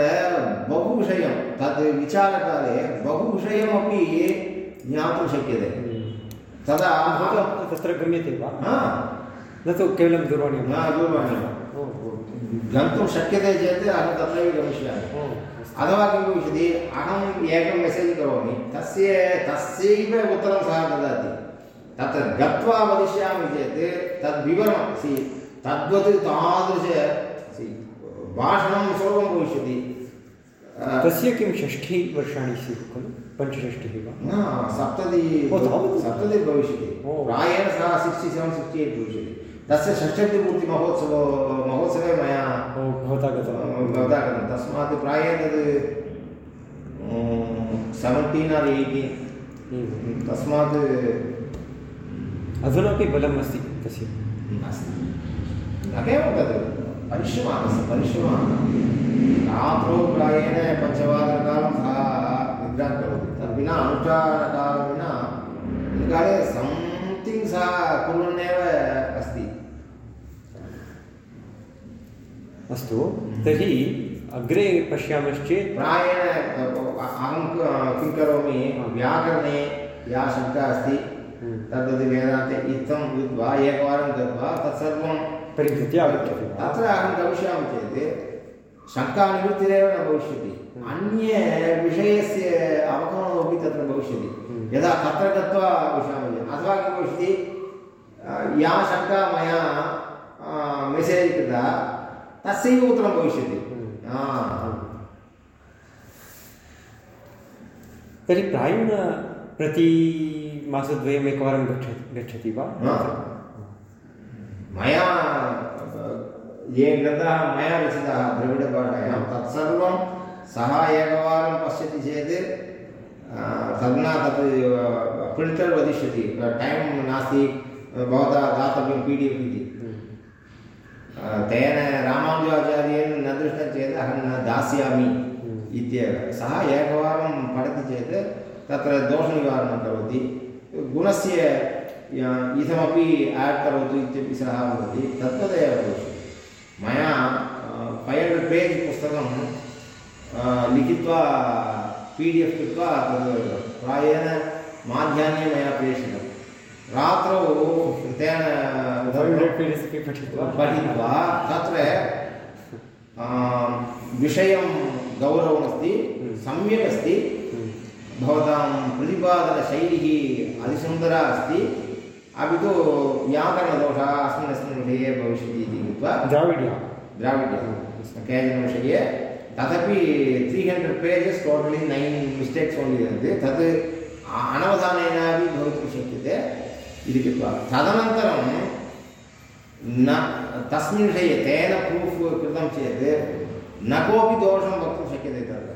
बहु विषयं तद् विचारकाले बहु विषयमपि ज्ञातुं शक्यते। तदा तत्र गम्यते वा? हा, न तु केवलं दूरवाण्यां न दूरवाणी गन्तुं शक्यते चेत् अहं तत्रैव गमिष्यामि अथवा किं भविष्यति अहम् एकं मेसेज् करोमि तस्य तस्यैव उत्तरं सः ददाति तत्र गत्वा वदिष्यामि चेत् तद्विवरणं सि तद्वत् तादृश सि भाषणं सुलभं भविष्यति तस्य किं षष्ठिवर्षाणि स्युः खलु पञ्चषष्टिः वा न सप्तति? सप्तति भविष्यति प्रायेण सः सिक्स्टि सेवेन् सिक्स्टि एय्ट् भविष्यति तस्य षष्ठतिपूर्तिमहोत्सवो महोत्सवे मया भवता गतवान् भवता कृतं तस्मात् प्रायः तद् सेवेण्टीन् आर् एय्टीन्। तस्मात् अधुनापि बलम् अस्ति तस्य। नास्ति। न केवलं तद्। परिश्रमः तस्य परिश्रमः रात्रौ प्रायेण पञ्चवादनकालं सः निद्रां करोति। तद्विना अनुष्ठानकालं विना काले संथिङ्ग् सः कुर्वन्नेव अस्ति अस्तु तर्हि अग्रे पश्यामश्चेत् प्रायेण अहं क- करोमि व्याकरणे या शङ्का अस्ति हम्म, तद्वत् वेदान्ते इत्थं विद्वा एकवारं गत्वा तत्सर्वं परिहृत्य तत्र अहं गमिष्यामि चेत् शङ्कानिवृत्तिरेव न भविष्यति। अन्य विषयस्य अवगमनमपि तत्र भविष्यति। हम्म। यदा तत्र गत्वा विषयामि अथवा किं भविष्यति या शङ्का मया मेसेज् कृता तस्यैव उत्तरं भविष्यति तर्हि प्रायेण प्रति मासद्वयम् एकवारं गच्छति गच्छति वा। मया ये ग्रन्थाः मया रचिताः द्रविडभाषायां तत्सर्वं सः एकवारं पश्यति चेत् तद्न तत् प्रिण्टर् वदिष्यति टैम् नास्ति भवता दातव्यं पी डि एफ् इति। तेन रामानुजाचार्येण न दृष्टं चेत् अहं न दास्यामि हम्म। इत्येव। सः एकवारं पठति चेत् तत्र दोषनिवारणं करोति। गुणस्य इदमपि आड् करोतु इत्यपि सः वदति। तद्वदेव भविष्यति मया फैव् हण्ड्रेड् पेज् पुस्तकं लिखित्वा पी डि एफ् कृत्वा तद् प्रायेण माध्याह्ने मया प्रेषितं रात्रौ तेन पठित्वा तत्र विषयं गौरवमस्ति सम्यक् अस्ति भवतां प्रतिपादनशैली अतिसुन्दरा अस्ति अपि तु व्याकरणदोषः अस्मिन् अस्मिन् विषये भविष्यति इति कृत्वा द्राविड्या द्राविड्य केचन विषये तदपि three hundred pages totally nine mistakes only तत् अनवधानेनापि भवितुं शक्यते इति कृत्वा तदनन्तरं न तस्मिन् विषये तेन प्रूफ् कृतं चेत् न कोऽपि दोषं वक्तुं शक्यते तत्र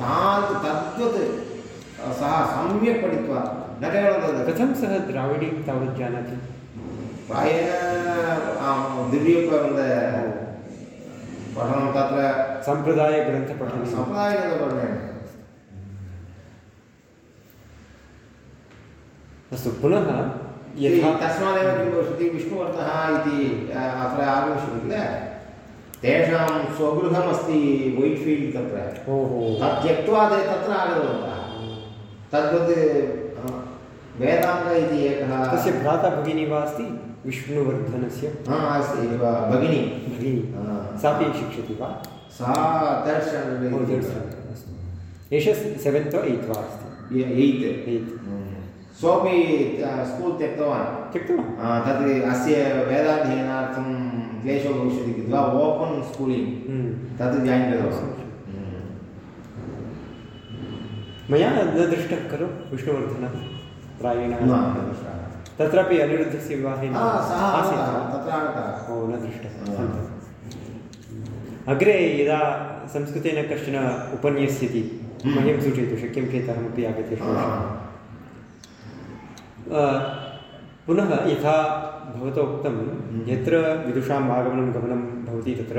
तान् तद्वत् सः सम्यक् पठित्वा न केवलं तद् कथं सः द्राविडी तावत् जानाति प्रायेण आम्, पठनं तत्र सम्प्रदायग्रन्थपठने सम्प्रदायगतपठनेन अस्तु पुनः यथा तस्मादेव किं भविष्यति विष्णुवर्तः इति अत्र आगमिष्यति किल? तेषां स्वगृहमस्ति वैट् फील्ड् तत्र। ओहो। तत् त्यक्त्वा ते तत्र आगतवन्तः। तद्वत् वेदान्त इति एकः तस्य भ्राता भगिनी वा अस्ति? विष्णुवर्धनस्य। हा अस्ति भगिनी। भगिनी। हा। सापि शिक्षति वा? सा तर्ड् स्टाण्डर्ड् एषः सेवेन्त् वा एय्त् वा अस्ति एय्त् एय्त् सोपि अ, स्कूल् त्यक्तवान् त्यक्तवान् आ, तद् अस्य वेदाध्ययनार्थं क्लेशो भविष्यति कृत्वा ओपन् स्कूलिङ्ग् हम्म। तत् जायिन् कृतवान् मया न दृष्टः खलु विष्णुवर्धनः प्रायेण न, न दृष्टः। तत्रापि अनिरुद्धस्य विवाहे न आ, सः आसीत् आगतः, वा? तत्र आगतः ओ न दृष्टः आ. सन्तोषः। अग्रे यदा संस्कृतेन कश्चन उपन्यस्यति हम्म। मह्यं सूचयतु शक्यं चेत् अहमपि आगत्य आ, श्रोष्यामि अ, पुनः यथा भवता उक्तं यत्र विदुषाम् आगमनं गमनं भवति तत्र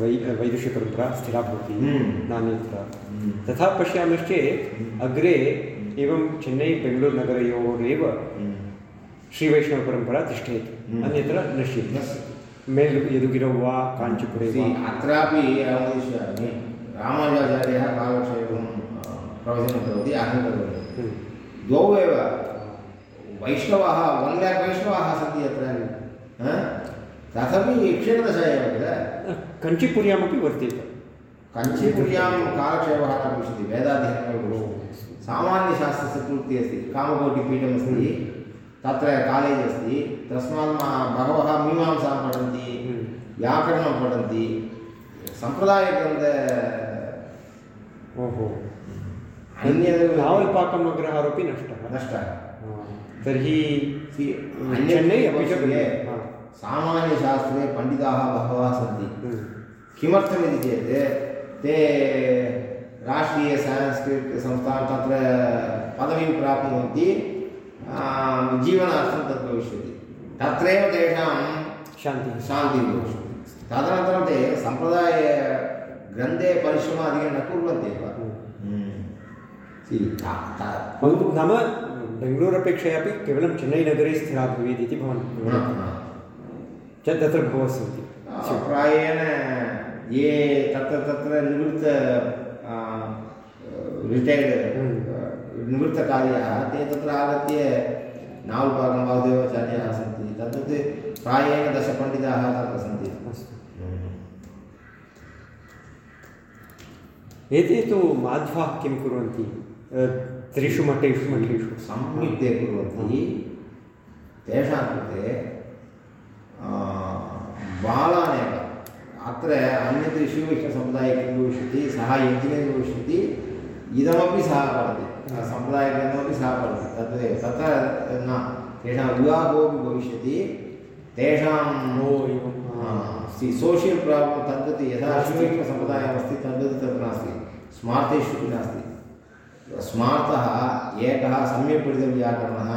वै वैदुष्यपरम्परा स्थिरा भवति हम्म। नान्यत्र हम्म। तथा पश्यामश्चेत् अग्रे एवं चेन्नै बेङ्गलूरुनगरयोरेव हम्म। श्रीवैष्णवपरम्परा तिष्ठेत् हम्म। अन्यत्र नश्यति। मेल् यदुगिरौ वा काञ्चीपुरे वा अत्रापि अहं वदिष्यामि रामानुजाचार्यः कालक्षेपं अ, प्रवचनं करोति अहं करोमि हम्म। द्वौ एव वैष्णवाः वन् लेक् वैष्णवाः सन्ति अत्र हा? तथापि क्षीणदशा एव किल कञ्चीपुर्यामपि वर्तेते कञ्चीपुर्यां कालक्षेपः न भविष्यति वेदाध्ययनमेव भविष्यति सामान्यशास्त्रस्य पूर्तिः अस्ति कामकोटिपीठमस्ति तत्र कालेज् अस्ति तस्मात् बहवः मीमांसां पठन्ति हम्म। व्याकरणं पठन्ति सम्प्रदायग्रन्थ ओहो अन्यद् नावल्पाकमग्रहारोपि नष्टः नष्टः। तर्हि चेन्नै हा। सामान्यशास्त्रे पण्डिताः बहवः सन्ति। हम्म। किमर्थमिति चेत् ते राष्ट्रीय संस्कृत संस्थां तत्र पदवीं प्राप्नुवन्ति जीवनार्थं तद् भविष्यति। तत्रैव तेषां शान्तिः। शान्तिः भविष्यति। तदनन्तरं ते सम्प्रदायग्रन्थे परिश्रमम् अधिकं न कुर्वन्ति एव हम्म। सि, भवतु नाम बेङ्गलूरपेक्षया अपि केवलं चेन्नैनगरे स्थिरा भवेत् इति भवान्। च तत्र बहवः सन्ति प्रायेण ये तत्र तत्र निवृत्त रिटैर्ड् निवृत्तकार्याः ते तत्र आगत्य नावल्पाकं वासुदेवाचार्याः सन्ति। तद्वत् प्रायेण दशपण्डिताः तत्र सन्ति। अस्तु। एते तु माध्वाः किं कुर्वन्ति? त्रिषु मठेषु मठेषु। सम्यक् ते कुर्वन्ति तेषां कृते बालानेव। अत्र अन्यत् शिववैष्णवसमुदाये किं भविष्यति सः यज्ञेन भविष्यति इदमपि सः पठति सम्प्रदायग्रन्थमपि सः पठति तद्वदेव तत्र न तेषां विवाहोपि भविष्यति। तेषां सोशियल् प्राब्लम् तद्वत् यथा शिववैष्णवसम्प्रदायमस्ति तद्वत् तत्र नास्ति। स्मार्तेषु अपि नास्ति। स्मार्तः एकः सम्यक् पठितव्याकरणः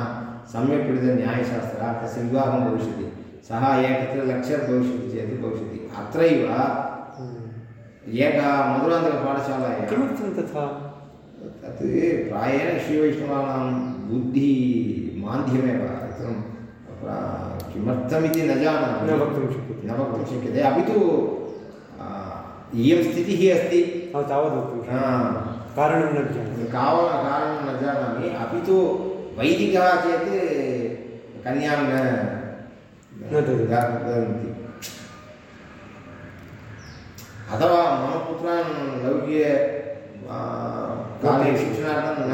सम्यक् पठितन्यायशास्त्रः तस्य विवाहं भविष्यति। सः एकत्र लेक्चर् भविष्यति चेत् भविष्यति। अत्रैव एकः मधुरान्तकपाठशालायां किमर्थं तथा? तत् प्रायेण श्रीवैष्णवानां बुद्धिमान्द्यमेव इत्थं किमर्थमिति न जानामि। न वक्तुं शक्यते। न वक्तुं शक्यते। अपि तु इयं स्थितिः अस्ति। तावद् वक्तुं कारणं न जानामि काव कारणं न जानामि अपि तु वैदिकः चेत् कन्यां न न ददति। अथवा मम पुत्रान् लौकिक आ, काले शिक्षणार्थं न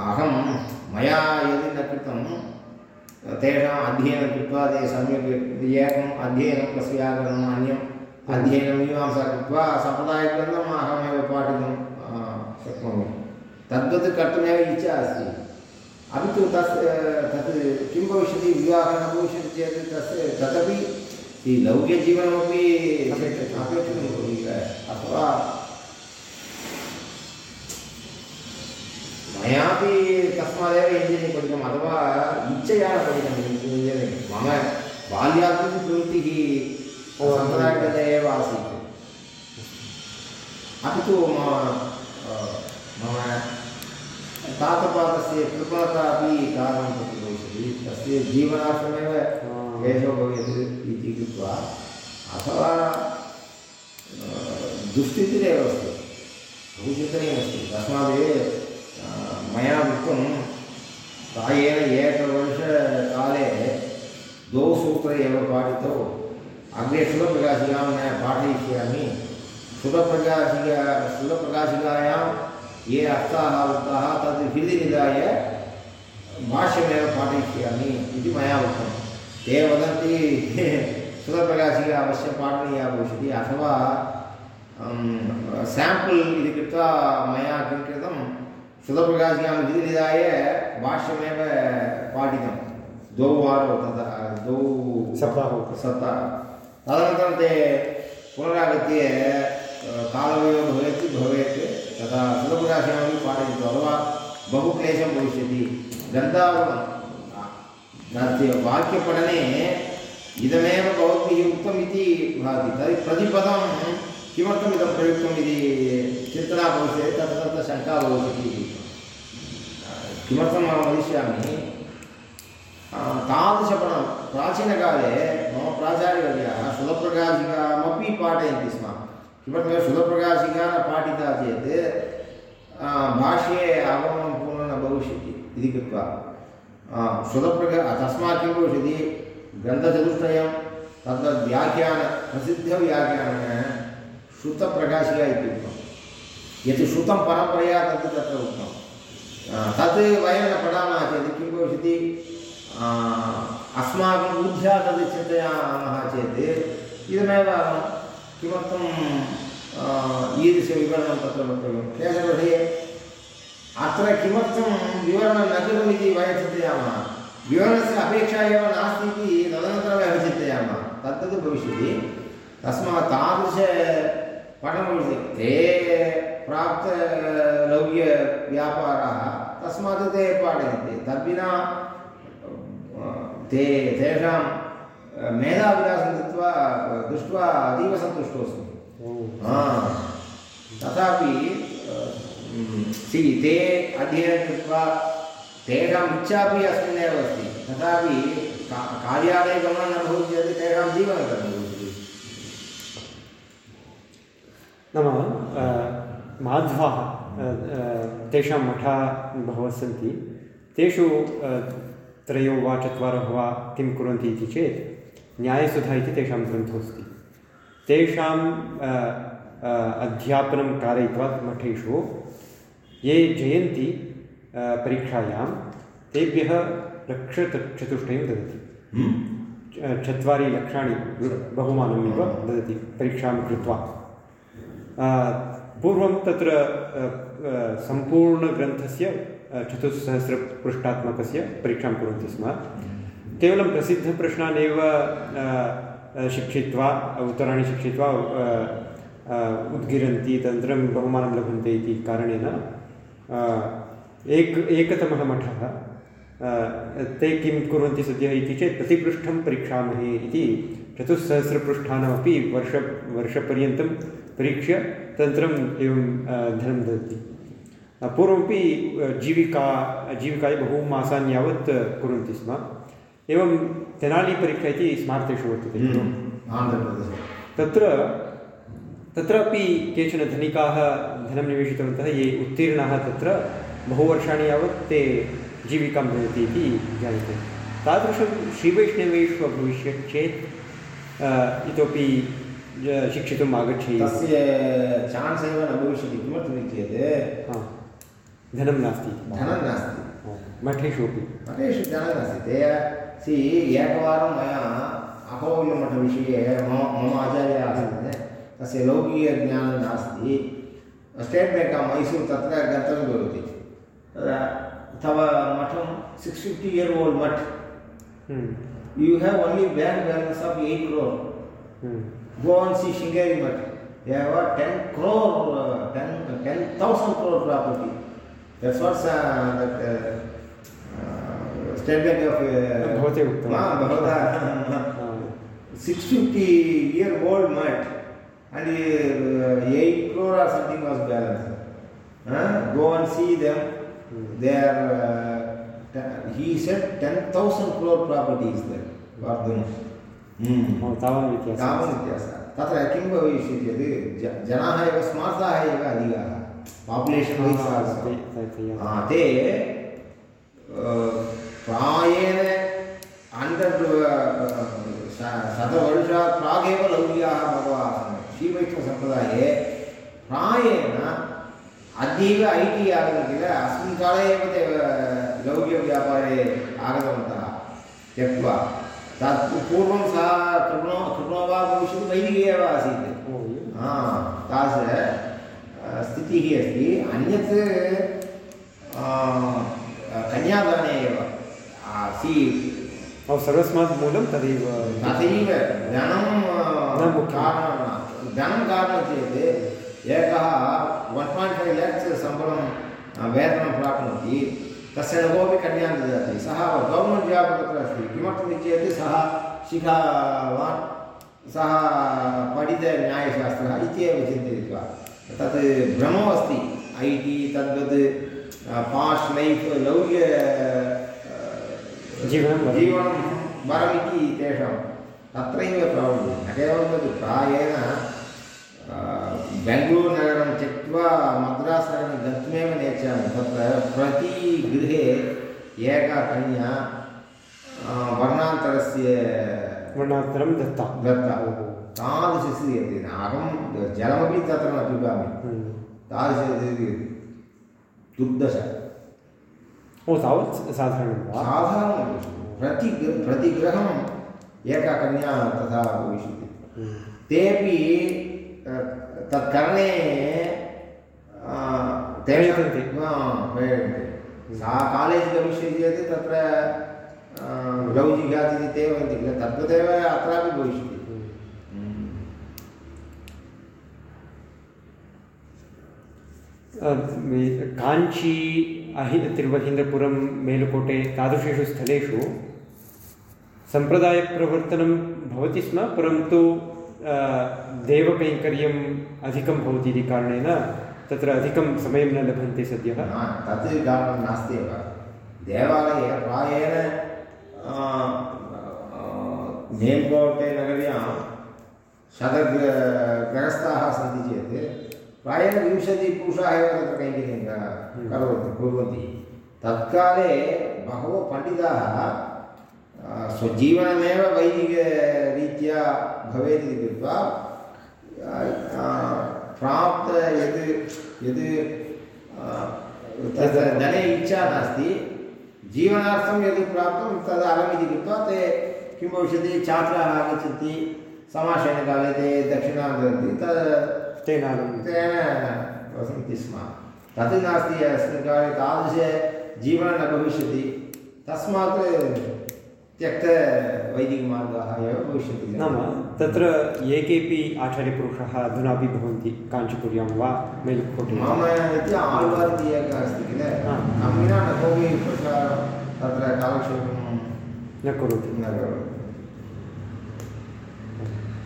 अहं मया यदि न कृतं तेषाम् अध्ययनं कृत्वा ते सम्यक् एकम् अध्ययनं व्याकरणम् अन्यम् अध्ययनं मीमांसा कृत्वा सम्प्रदायग्रन्थम् अहमेव पाठितुं शक्नोमि तद्वत् कर्तुमेव इच्छा अस्ति अपि तु तस्य तत् किं भविष्यति विवाहः न भविष्यति चेत् तस्य तदपि अपेक्षितम्। अपेक्षितं अथवा मयापि तस्मादेव इञ्जिनियरिङ्ग् पठितम् अथवा इच्छया पठितम् इञ्जिनियरिङ्ग् मम बाल्यादपि सम्प्रदायग्रन्थे एव आसीत् अपि तु मम मम तातपादस्य कृपणता अपि कारणं तत्र भविष्यति तस्य जीवनार्थमेव क्लेशो भवेत् इति कृत्वा अथवा अ, दुःस्थितिरेव अस्ति बहु चिन्तनीयमस्ति तस्मात् अ, मया उक्तं प्रायेण एकवर्षकाले द्वौ सूत्रे एव पाठितौ अग्रे सुलभप्रकाशिकां न पाठयिष्यामि सुलभप्रकाशिका सुलभप्रकाशिकायां ये अर्थाः उक्ताः तद् हृदि निधाय भाष्यमेव पाठयिष्यामि इति मया उक्तं ते वदन्ति सुलभप्रकाशिका अवश्यं पाठनीया भविष्यति अथवा साम्पल् इति कृत्वा मया किं कृतं सुलभप्रकाशिकां हृदि निधाय भाष्यमेव पाठितं द्वौ वारौ तथा द्वौ सप्ताहौ सप्ताह तदनन्तरं ते पुनरागत्य अ, कालमेव भवेत् भवेत् तथा सुलभराशियामपि पाठयन्तु अथवा बहु क्लेशं भविष्यति नास्ति वाक्यपठने इदमेव भवद्भिः उक्तम् इति भाति तर्हि प्रतिपदं किमर्थम् इदं प्रयुक्तम् इति चिन्तना भविष्यति तत्र तत्र शङ्का भविष्यति किमर्थम् अहं वदिष्यामि प्राचीनकाले मम प्राचार्यवर्याः सुलभप्रकाशिकामपि पाठयन्ति स्म। किमर्थं सुलभप्रकाशिका न पाठिता चेत् भाष्ये अवगमनं पूर्णं न भविष्यति इति कृत्वा। सुलभप्रका तस्मात् किं भविष्यति? ग्रन्थचतुष्टयं तत्र व्याख्यान प्रसिद्धव्याख्यानं श्रुतप्रकाशिका इत्युक्तं यत् श्रुतं परम्परया तत् तत्र उक्तं। तत् वयं न पठामः चेत् किं भविष्यति? आ, अस्माकं बुद्ध्या तद् चिन्तयामः चेत् इदमेव किमर्थं ईदृशविवरणं तत्र वक्तव्यं? केशविषये अत्र किमर्थं विवरणं न कृतम् वयं चिन्तयामः विवरणस्य अपेक्षा एव नास्ति इति तदनन्तरमेव चिन्तयामः। तद्वत् भविष्यति। तस्मात् तादृश पठनं भविष्यति ते प्राप्तलौक्यव्यापाराः तस्मात् ते पाठयन्ति। तद्विना ते तेषां मेधाविलासं दत्वा दृष्ट्वा अतीव सन्तुष्टोऽस्मि। हा। तथापि सि ते अध्ययनं कृत्वा तेषाम् इच्छापि अस्मिन्नेव अस्ति। तथापि का कार्यालये गमनं न भवति चेत् तेषां जीवनं कथं भविष्यति नाम माध्वाः तेषां मठाः बहवः सन्ति। तेषु त्रयो वा चत्वारः वा किं कुर्वन्ति इति चेत् न्यायसुधा इति तेषां ग्रन्थोऽस्ति तेषां अध्यापनं कारयित्वा मठेषु ये जयन्ति परीक्षायां तेभ्यः लक्षचतुष्टयं ददति। च- चत्वारि लक्षाणि बहुमानमेव ददति परीक्षां कृत्वा। पूर्वं तत्र सम्पूर्णग्रन्थस्य चतुस्सहस्रपृष्ठात्मकस्य परीक्षां कुर्वन्ति स्म। केवलं प्रसिद्धप्रश्नानेव शिक्षित्वा, उत्तराणि शिक्षित्वा उद्गिरन्ति, तदनन्तरं बहुमानं लभन्ते इति कारणेन एक, एकतमः मठः ते किं कुर्वन्ति सद्यः इति चेत् प्रतिपृष्ठं परीक्षामहे इति चतुस्सहस्रपृष्ठानमपि वर्ष, वर्षपर्यन्तं परीक्ष्य तदनन्तरम् एवं धनं ददति। पूर्वमपि जीविका जीविकाय बहु मासान् यावत् कुर्वन्ति स्म। एवं तेनालीपरीक्षा इति स्मार्तेषु वर्तते आन्ध्रप्रदेशे। तत्र तत्रापि केचन धनिकाः धनं निवेशितवन्तः ये उत्तीर्णाः तत्र बहुवर्षाणि यावत् ते जीविकां भवति इति ज्ञायते। तादृशं श्रीवैष्णवेषु अभविष्यत् चेत् इतोपि शिक्षितुम् आगच्छेयुः। तस्य चान्स् एव न भविष्यति किमर्थमिति चेत् हा। धनं नास्ति। धनं नास्ति। मठेषु अपि मठेषु धनं नास्ति। ते सि एकवारं मया अहोबिलमठविषये मम मम आचार्यः आसीत्। तस्य लौकिकज्ञानं नास्ति। स्टेट् बेङ्क् आफ् मैसूर् तत्र गन्तव्यं भवति तदा तव मठं सिक्स् फिफ्टि इयर् ओल्ड् मठ। You have only bank balance of eight crore see Shingeri Mutt. They have got 10 crore, uh, 10 10,000 crore property. That's what's uh, that uh, uh, State Bank of. Uh, भवते उक्तवान्। मा, भवता हा, 650 year old mutt and uh, 8 crore or something was balance. Huh? Go and see them. Hmm. They are, uh, he said 10,000 crore property is there. Vardhanu. Hmm. हा, तावान् व्यत्यासः तत्र किं भविष्यति चेत् जनाः एव स्मार्ताः एव अधिकाः पापुलेशन् वैस् ते- प्रायेण हण्ड्रेड् शतवर्षात् प्रागेव बहवः आसन् श्रीवैष्णवसम्प्रदाये प्रायेण अद्यैव ऐ टि आगतं किल अस्मिन् काले एव ते लौकिकव्यापारे आगतवन्तः त्यक्त्वा तत् पूर्वं सः कृपणो कृपणो वा भविष्यति वैदिके एव आसीत् अ, स्थितिः अस्ति अन्यत् कन्यादाने एव सि सर्वस्मात् मूलं तदेव तथैव धनं। कारणं धनं कारणं चेत् एकः वन् पायिण्ट् फैव् लेक्स् सम्बलं वेतनं प्राप्नोति तस्य न कोऽपि कन्यां ददाति सः गौर्मेण्ट् जाब् तत्र अस्ति किमर्थमिति चेत् सः शिखावान् सः पठितन्यायशास्त्रः इत्येव चिन्तयित्वा तत् भ्रमो अस्ति ऐ टि तद्वत् पाश् लैफ् लौक्य जीवनं। जीवनं वरमिति तेषां तत्रैव प्रवृत्तिः न केवलं तद् प्रायेण बेङ्गलूरुनगरं त्यक्त्वा मद्रास् नगरं गन्तुमेव नेच्छामि। तत्र प्रतिगृहे एका कन्या वर्णान्तरस्य वर्णान्तरं दत्ता। दत्ता। तादृशस्थितिः अस्ति। अहं जलमपि तत्र न पिबामि। तादृशस्थितिः दुर्दश ओ तावत् साधारणं वा? साधारणं। प्रति प्रतिगृहम् एका कन्या तथा भविष्यति। तेपि तत्करणे प्रयतन्ते। सा कालेज् गमिष्यति चेत् तत्र ते वदन्ति किल तद्वदेव अत्रापि भविष्यति। काञ्ची, अहि तिरुवहीन्द्रपुरं मेलुकोटे तादृशेषु स्थलेषु सम्प्रदायप्रवर्तनं भवति स्म, परन्तु देवकैङ्कर्यम् अधिकं भवति इति कारणेन तत्र अधिकं समयं न लभन्ते सद्यः। तत् कारणं नास्ति एव। देवालये प्रायेण मेल्कोटे नगर्यां सन्ति चेत् प्रायेण विंशतिपुरुषाः एव तत्र कैङ्कर्यं करोति कुर्वन्ति। तत्काले बहवः पण्डिताः स्वजीवनमेव वैदिकरीत्या भवेत् इति कृत्वा प्राप्त यद् यद् तत्र धने इच्छा नास्ति जीवनार्थं यद् प्राप्तं तद् अलमिति कृत्वा ते किं भविष्यति छात्राः आगच्छन्ति समाशयनकाले ते दक्षिणां ददति तद् तेन तेन वसन्ति स्म तत् नास्ति अस्मिन् काले तादृशजीवनं न भविष्यति तस्मात् त्यक्तवैदिकमार्गाः एव भविष्यन्ति नाम तत्र ये केपि आचार्यपुरुषाः अधुनापि भवन्ति काञ्चीपुर्यां वा मेलुकोटे मम इति आಳ್वार् एकः अस्ति किल विना न कोपि प्रचारं तत्र कालक्षेपं न करोति न करोति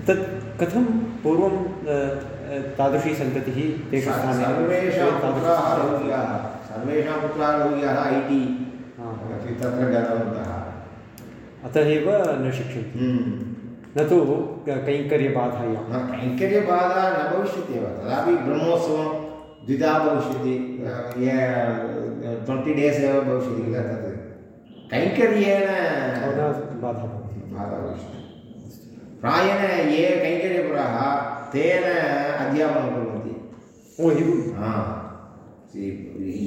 तत् कथं पूर्वं तादृशी सन्ततिः तेषु स्थाने सर्वेषां पुत्राः लौकिकाः सर्वेषां पुत्राः लौकिकाः ऐ टि। तत्र गतवन्तः अतः एव न शिक्षन्ति। हम्म। न तु कैङ्कर्यबाधायां। कैङ्कर्यबाधा न भविष्यति एव तदापि ब्रह्मोत्सवं द्विधा भविष्यति। ट्वेण्टि डेस् एव भविष्यति किल तत्। कैङ्कर्येण बाधा भवति। बाधा भविष्यति। प्रायेण ये कैङ्कर्यपुराः तेन अध्यापनं कुर्वन्ति ओ एवं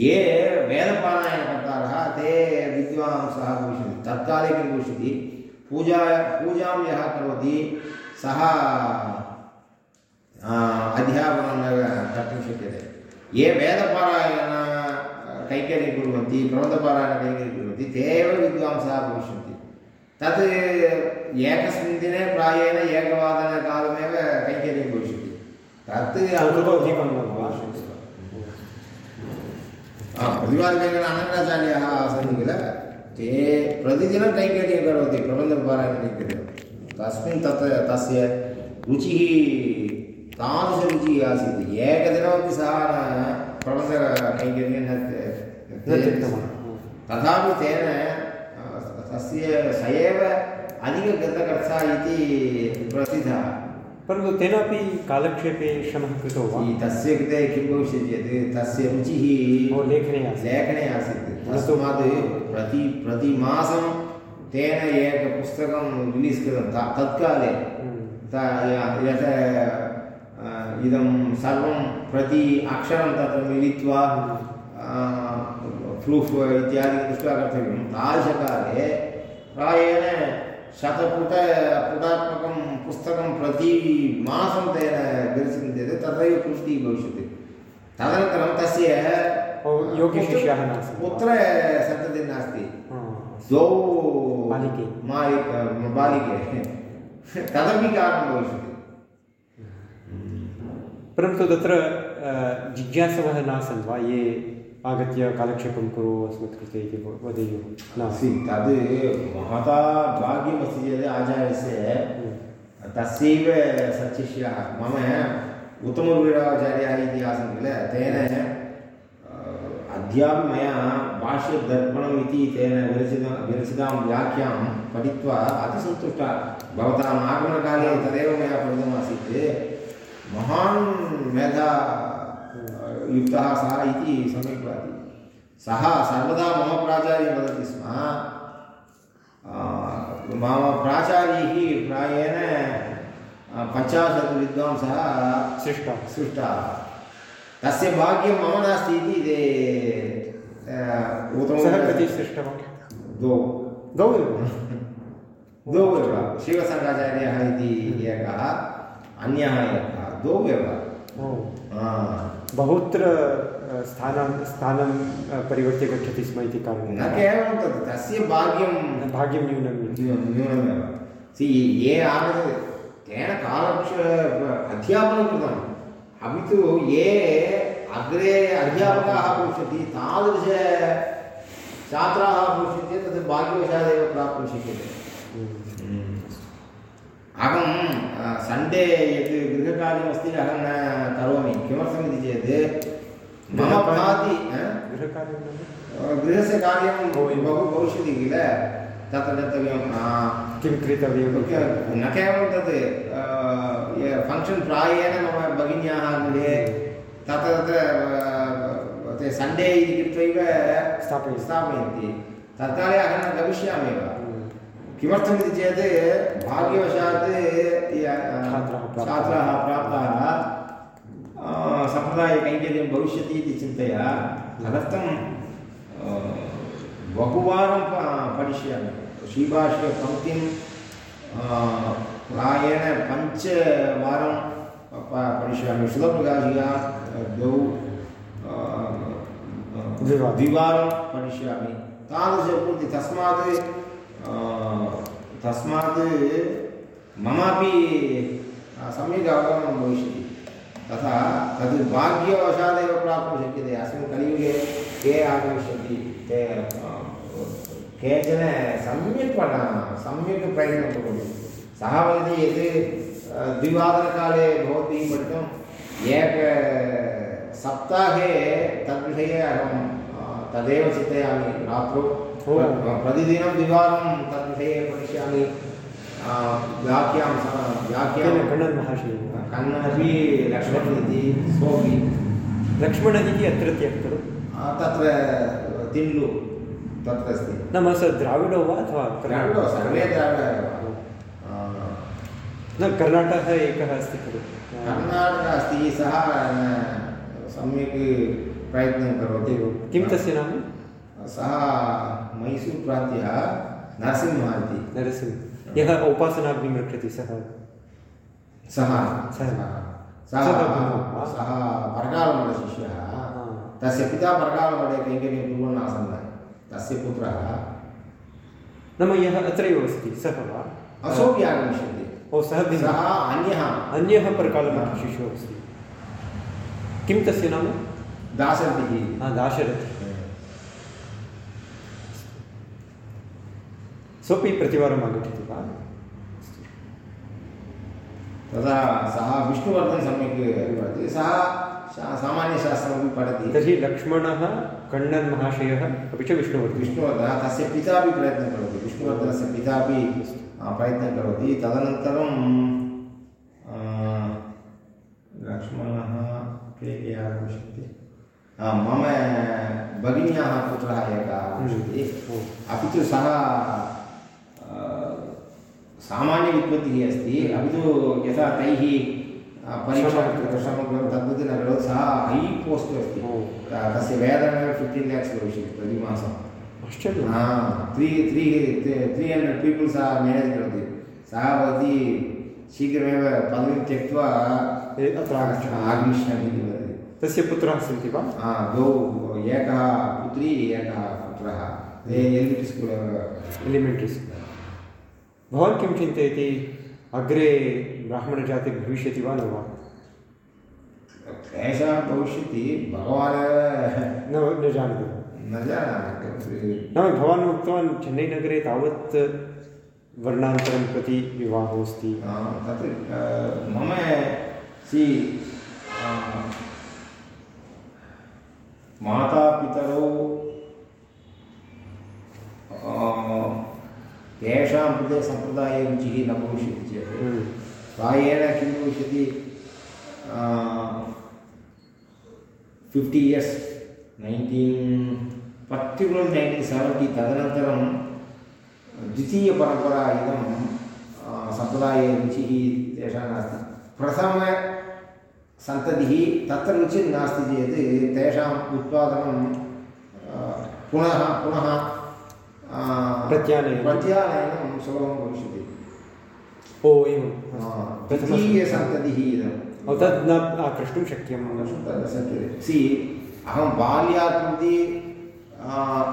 ये वेदपारायणकर्तारः ते विद्वांसः भविष्यन्ति तत्काले किं भविष्यति पूजा पूजां यः करोति सः अध्यापनं न कर्तुं शक्यते ये वेदपारायण कैङ्कर्यं कुर्वन्ति प्रबन्धपारायणकैङ्कर्यं कुर्वन्ति ते एव विद्वांसः भविष्यन्ति तत् एकस्मिन् दिने प्रायेण एकवादनकालमेव भविष्यति तत् प्रतिपादिकेन अनङ्गाचार्याः आसन् किल ते प्रतिदिनं कैङ्कर्यं करोति प्रबन्धपारायणकैङ्कर्यं तस्मिन् तत् तस्य रुचिः तादृशरुचिः आसीत्। एकदिनमपि सः न प्रबन्धकैङ्कर्यं न त्यक्तवान्। तथापि तेन तस्य स एव अधिकगतकर्ता इति प्रसिद्धः। परन्तु तेनापि कालक्षेपे श्रमः कृतो वा। तस्य कृते किं भविष्यति चेत् तस्य रुचिः लेखने आसीत्। लेखने आसीत्। तस्मात् प्रति प्रतिमासं तेन एकपुस्तकं रिलीस् कृतं। त- तत्काले। त- यत् इदं सर्वं प्रति अक्षरं तत्र मिलित्वा प्रूफ् इत्यादि दृष्ट्वा कर्तव्यं। तादृशकाले प्रायेण शतपुट पुटात्मकं पुस्तकं प्रति मासं तेन विरचितं चेत् तत्रैव पुष्टिः भविष्यति। तदनन्तरं तस्य वा? पुत्र सन्ततिः नास्ति। द्वौ बालिके। मालिक बालिके। तदपि कारणं भविष्यति। परन्तु तत्र जिज्ञासवः नासन् वा ये आगत्य कालक्षेपं कुरु अस्मत् कृते इति वदेयुः। नास्ति तद् महता भाग्यमस्ति चेत् आचार्यस्य तस्यैव सचिष्याः मम उत्तमगुरुराचार्याः इति आसन् किल? तेन अद्यापि मया भाष्यदर्पणम् इति तेन विरचितं विरचितां व्याख्यां पठित्वा अतिसन्तुष्टा भवताम् आगमनकाले तदेव मया पठितमासीत् महान् मेधा युक्तः सः इति सम्यक् भाति सः सर्वदा मम प्राचार्यं वदति स्म। मम प्राचार्यैः प्रायेण पञ्चाशत् विद्वांसः सृष्टाः। सृष्टाः। तस्य भाग्यं मम नास्ति इति ते उत्तमं कति सृष्टवान् द्वौ। द्वौ एव। द्वौ एव। शिवसङ्गाचार्यः इति एकः अन्यः एकः। द्वौ एव। बहुत्र अ, स्थानं स्थानं परिवर्त्य गच्छति स्म इति न कारणेन केवलं तत् तस्य भाग्यं। भाग्यं न्यूनं न्यूनं। न्यूनमेव सि ये आगच्छति तेन कालक्ष अध्यापनं कृतम् अपि तु ये अग्रे अध्यापकाः भविष्यति तादृश छात्राः भविष्यन्ति तद् भाग्यवशादेव प्राप्तुं शक्यते। अहं सण्डे यत् गृहकार्यमस्ति अहं न करोमि किमर्थमिति चेत् मम भाति? गृहकार्यं गृहस्य कार्यं बहु भविष्यति किल तत्र गन्तव्यं किं क्रेतव्यं न केवलं तत् फङ्क्षन् प्रायेण मम भगिन्याः गृहे तत्र तत्र ते सण्डे इति कृत्वैव स्थापयन्ति। स्थापयन्ति तत्काले अहं न गमिष्यामि एव। किमर्थमिति चेत् भाग्यवशात् य- छात्राः प्राप्ताः। सम्प्रदायकैङ्कर्यं भविष्यति इति चिन्तया तदर्थं बहुवारं पठिष्यामि श्रीभाष्यपङ्क्तिं प्रायेण पञ्चवारं पठिष्यामि सुलभप्रकाशिका द्वौ द्विवारं। पठिष्यामि तादृशपूर्ति तस्मात् तस्मात् ममापि सम्यक् अवगमनं भविष्यति। तथा तद् भाग्यवशादेव प्राप्तुं शक्यते। अस्मिन् कलियुगे के आगमिष्यन्ति ते केचन सम्यक् पठ सम्यक् प्रयत्नं कुर्वन्ति। सः वदति यत् द्विवादनकाले भवद्भिः पठितुम् एक सप्ताहे तद्विषये अहं तदेव चिन्तयामि। रात्रौ। प्रतिदिनं द्विवारं तद्विषये पठिष्यामि। व्याख्यां व्याख्यां। केन कण्णन् महाशयेन कन्नपि लक्ष्मणः इति सोपि लक्ष्मणः इति अत्रत्यः खलु तत्र तिण्डु तत्र अस्ति। नाम स द्राविडो वा अथवा द्राविडो सर्वे द्राविडः न कर्णाटकः एकः अस्ति खलु। कर्णाटकः अस्ति सः सम्यक् प्रयत्नं करोति। किं तस्य नाम? सः मैसूर् प्रान्तीयः नरसिंहः इति नरसिंह। यः उपासनाग्निं रक्षति सः? सः। सः। सः। सः परकालमठशिष्यः तस्य पिता परकालमठे कैङ्कर्यं कुर्वन् आसन्। तस्य पुत्रः। नाम यः अत्रैव अस्ति सः वा? असोपि आगमिष्यति। ओ सः सः अन्यः। अन्यः प्रकालमठशिशुः अस्ति किं तस्य नाम? दाशरथिः। हा दाशरथि। सोपि प्रतिवारम् आगच्छति वा? तदा सः विष्णुवर्धन् सम्यक् पठति सः सामान्यशास्त्रमपि पठति। तर्हि लक्ष्मणः कण्णन् महाशयः अपि च विष्णुवर्धनः। विष्णुवर्धनः तस्य पितापि प्रयत्नं करोति। विष्णुवर्धनस्य पितापि अ, प्रयत्नं करोति। तदनन्तरं लक्ष्मणः के के आगमिष्यन्ति मम भगिन्याः पुत्रः एकः आगमिष्यति। अपि तु सः सामान्यविद्वत्तिः अस्ति। अपि तु यथा तैः परीक्षा कृतं। तद्वत् न करोति सः है पोस्ट् अस्ति। तस्य वेतनमेव फिफ्टीन् ल्याक्स् भविष्यति प्रतिमासं त्री त्री त्री हण्ड्रेड् पीपल् सः मेनेज् करोति। सः वदति शीघ्रमेव पदवीं त्यक्त्वा अत्र आगमिष्यामि इति वदति। तस्य पुत्राः सन्ति वा? हा, द्वौ एकः पुत्री एकः पुत्रः। ते एलिमेण्टरि स्कूल् एव। Elementary school. भवान् किं चिन्तयति अग्रे ब्राह्मणजातिर्भविष्यति वा न वा? तेषां भविष्यति भगवान् न न जानाति? न जानामि नाम भवान् उक्तवान् चेन्नैनगरे तावत् वर्णान्तरं प्रति विवाहोऽस्ति। तत् मम सि मातापितरौ तेषां कृते सम्प्रदाये रुचिः न भविष्यति चेत् हम्म। प्रायेण किं भविष्यति fifty years nineteen particular nineteen seventy तदनन्तरं द्वितीयपरम्परा इदं सम्प्रदाये रुचिः तेषां नास्ति प्रथमसन्ततिः तत्र रुचिः नास्ति चेत् तेषाम् उत्पादनं पुनः पुनः प्रत्यानयनं। प्रत्यानयनं सुलभं भविष्यति ओ एवं द्वितीयसन्ततिः इदं तद् न आ, प्रष्टुं शक्यं सि अहं बाल्यात् प्रति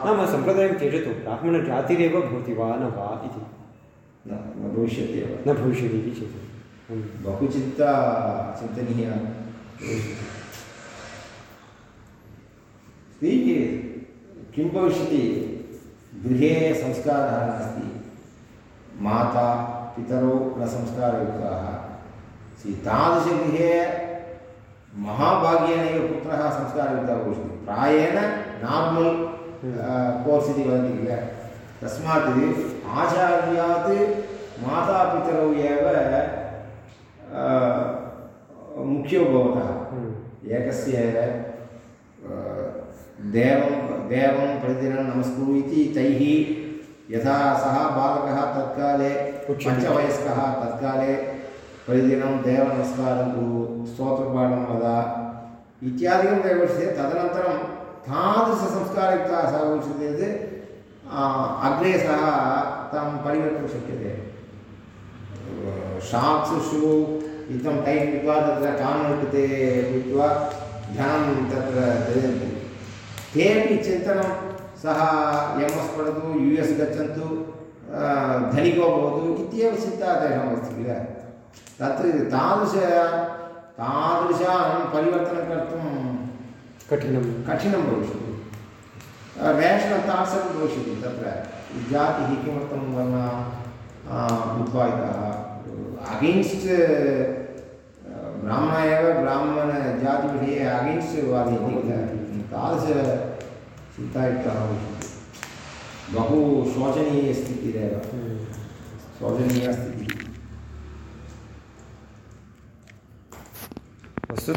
नाम सम्प्रदायं त्यजतु ब्राह्मणजातिरेव भवति वा न वा इति न भविष्यति एव न भविष्यति इति चेत्। बहु चिन्ता चिन्तनीया किं भविष्यति गृहे संस्कारः नास्ति। माता पितरौ न संस्कारयुक्ताः। तादृशगृहे महाभाग्येनैव पुत्रः संस्कारयुक्तः भविष्यति। प्रायेण नार्मल् कोर्स् इति वदन्ति किल? तस्मात् आचार्यात् मातापितरौ एव मुख्यौ भवतः। हम्म। एकस्य देवं देवं प्रतिदिनं नमस्कुरु इति तैः यथा सः बालकः तत्काले उच्यते। पञ्चवयस्कः तत्काले प्रतिदिनं देवनमस्कारं कुरु स्तोत्रपाठं वद इत्यादिकं भविष्यति तदनन्तरं तादृशसंस्कारयुक्तः सः भविष्यति चेत् अग्रे सः तं परिवर्तुं शक्यते। शाक्स् शू इत्थं टैट् कृत्वा तत्र कान्वेट् कृते कृत्वा धनं तत्र ददन्ति तेपि चिन्तनं सः एम् एस् पठतु यु एस् गच्छन्तु धनिको भवतु इत्येव चिन्ता तेषाम् अस्ति किल? तत् तादृश तादृशान् परिवर्तनं कर्तुं कठिनं। कठिनं भविष्यति। रेशनल् अपि भविष्यति तत्र। जातिः किमर्थं वर्ण उद्वायितः अगेन्स्ट् ब्राह्मण एव ब्राह्मणजातिविषये अगेन्स्ट् वादयति तादृशचिन्तायुक्ताः बहु शोचनीयस्थितिरेव शोचनीया स्थितिः वस्तुतः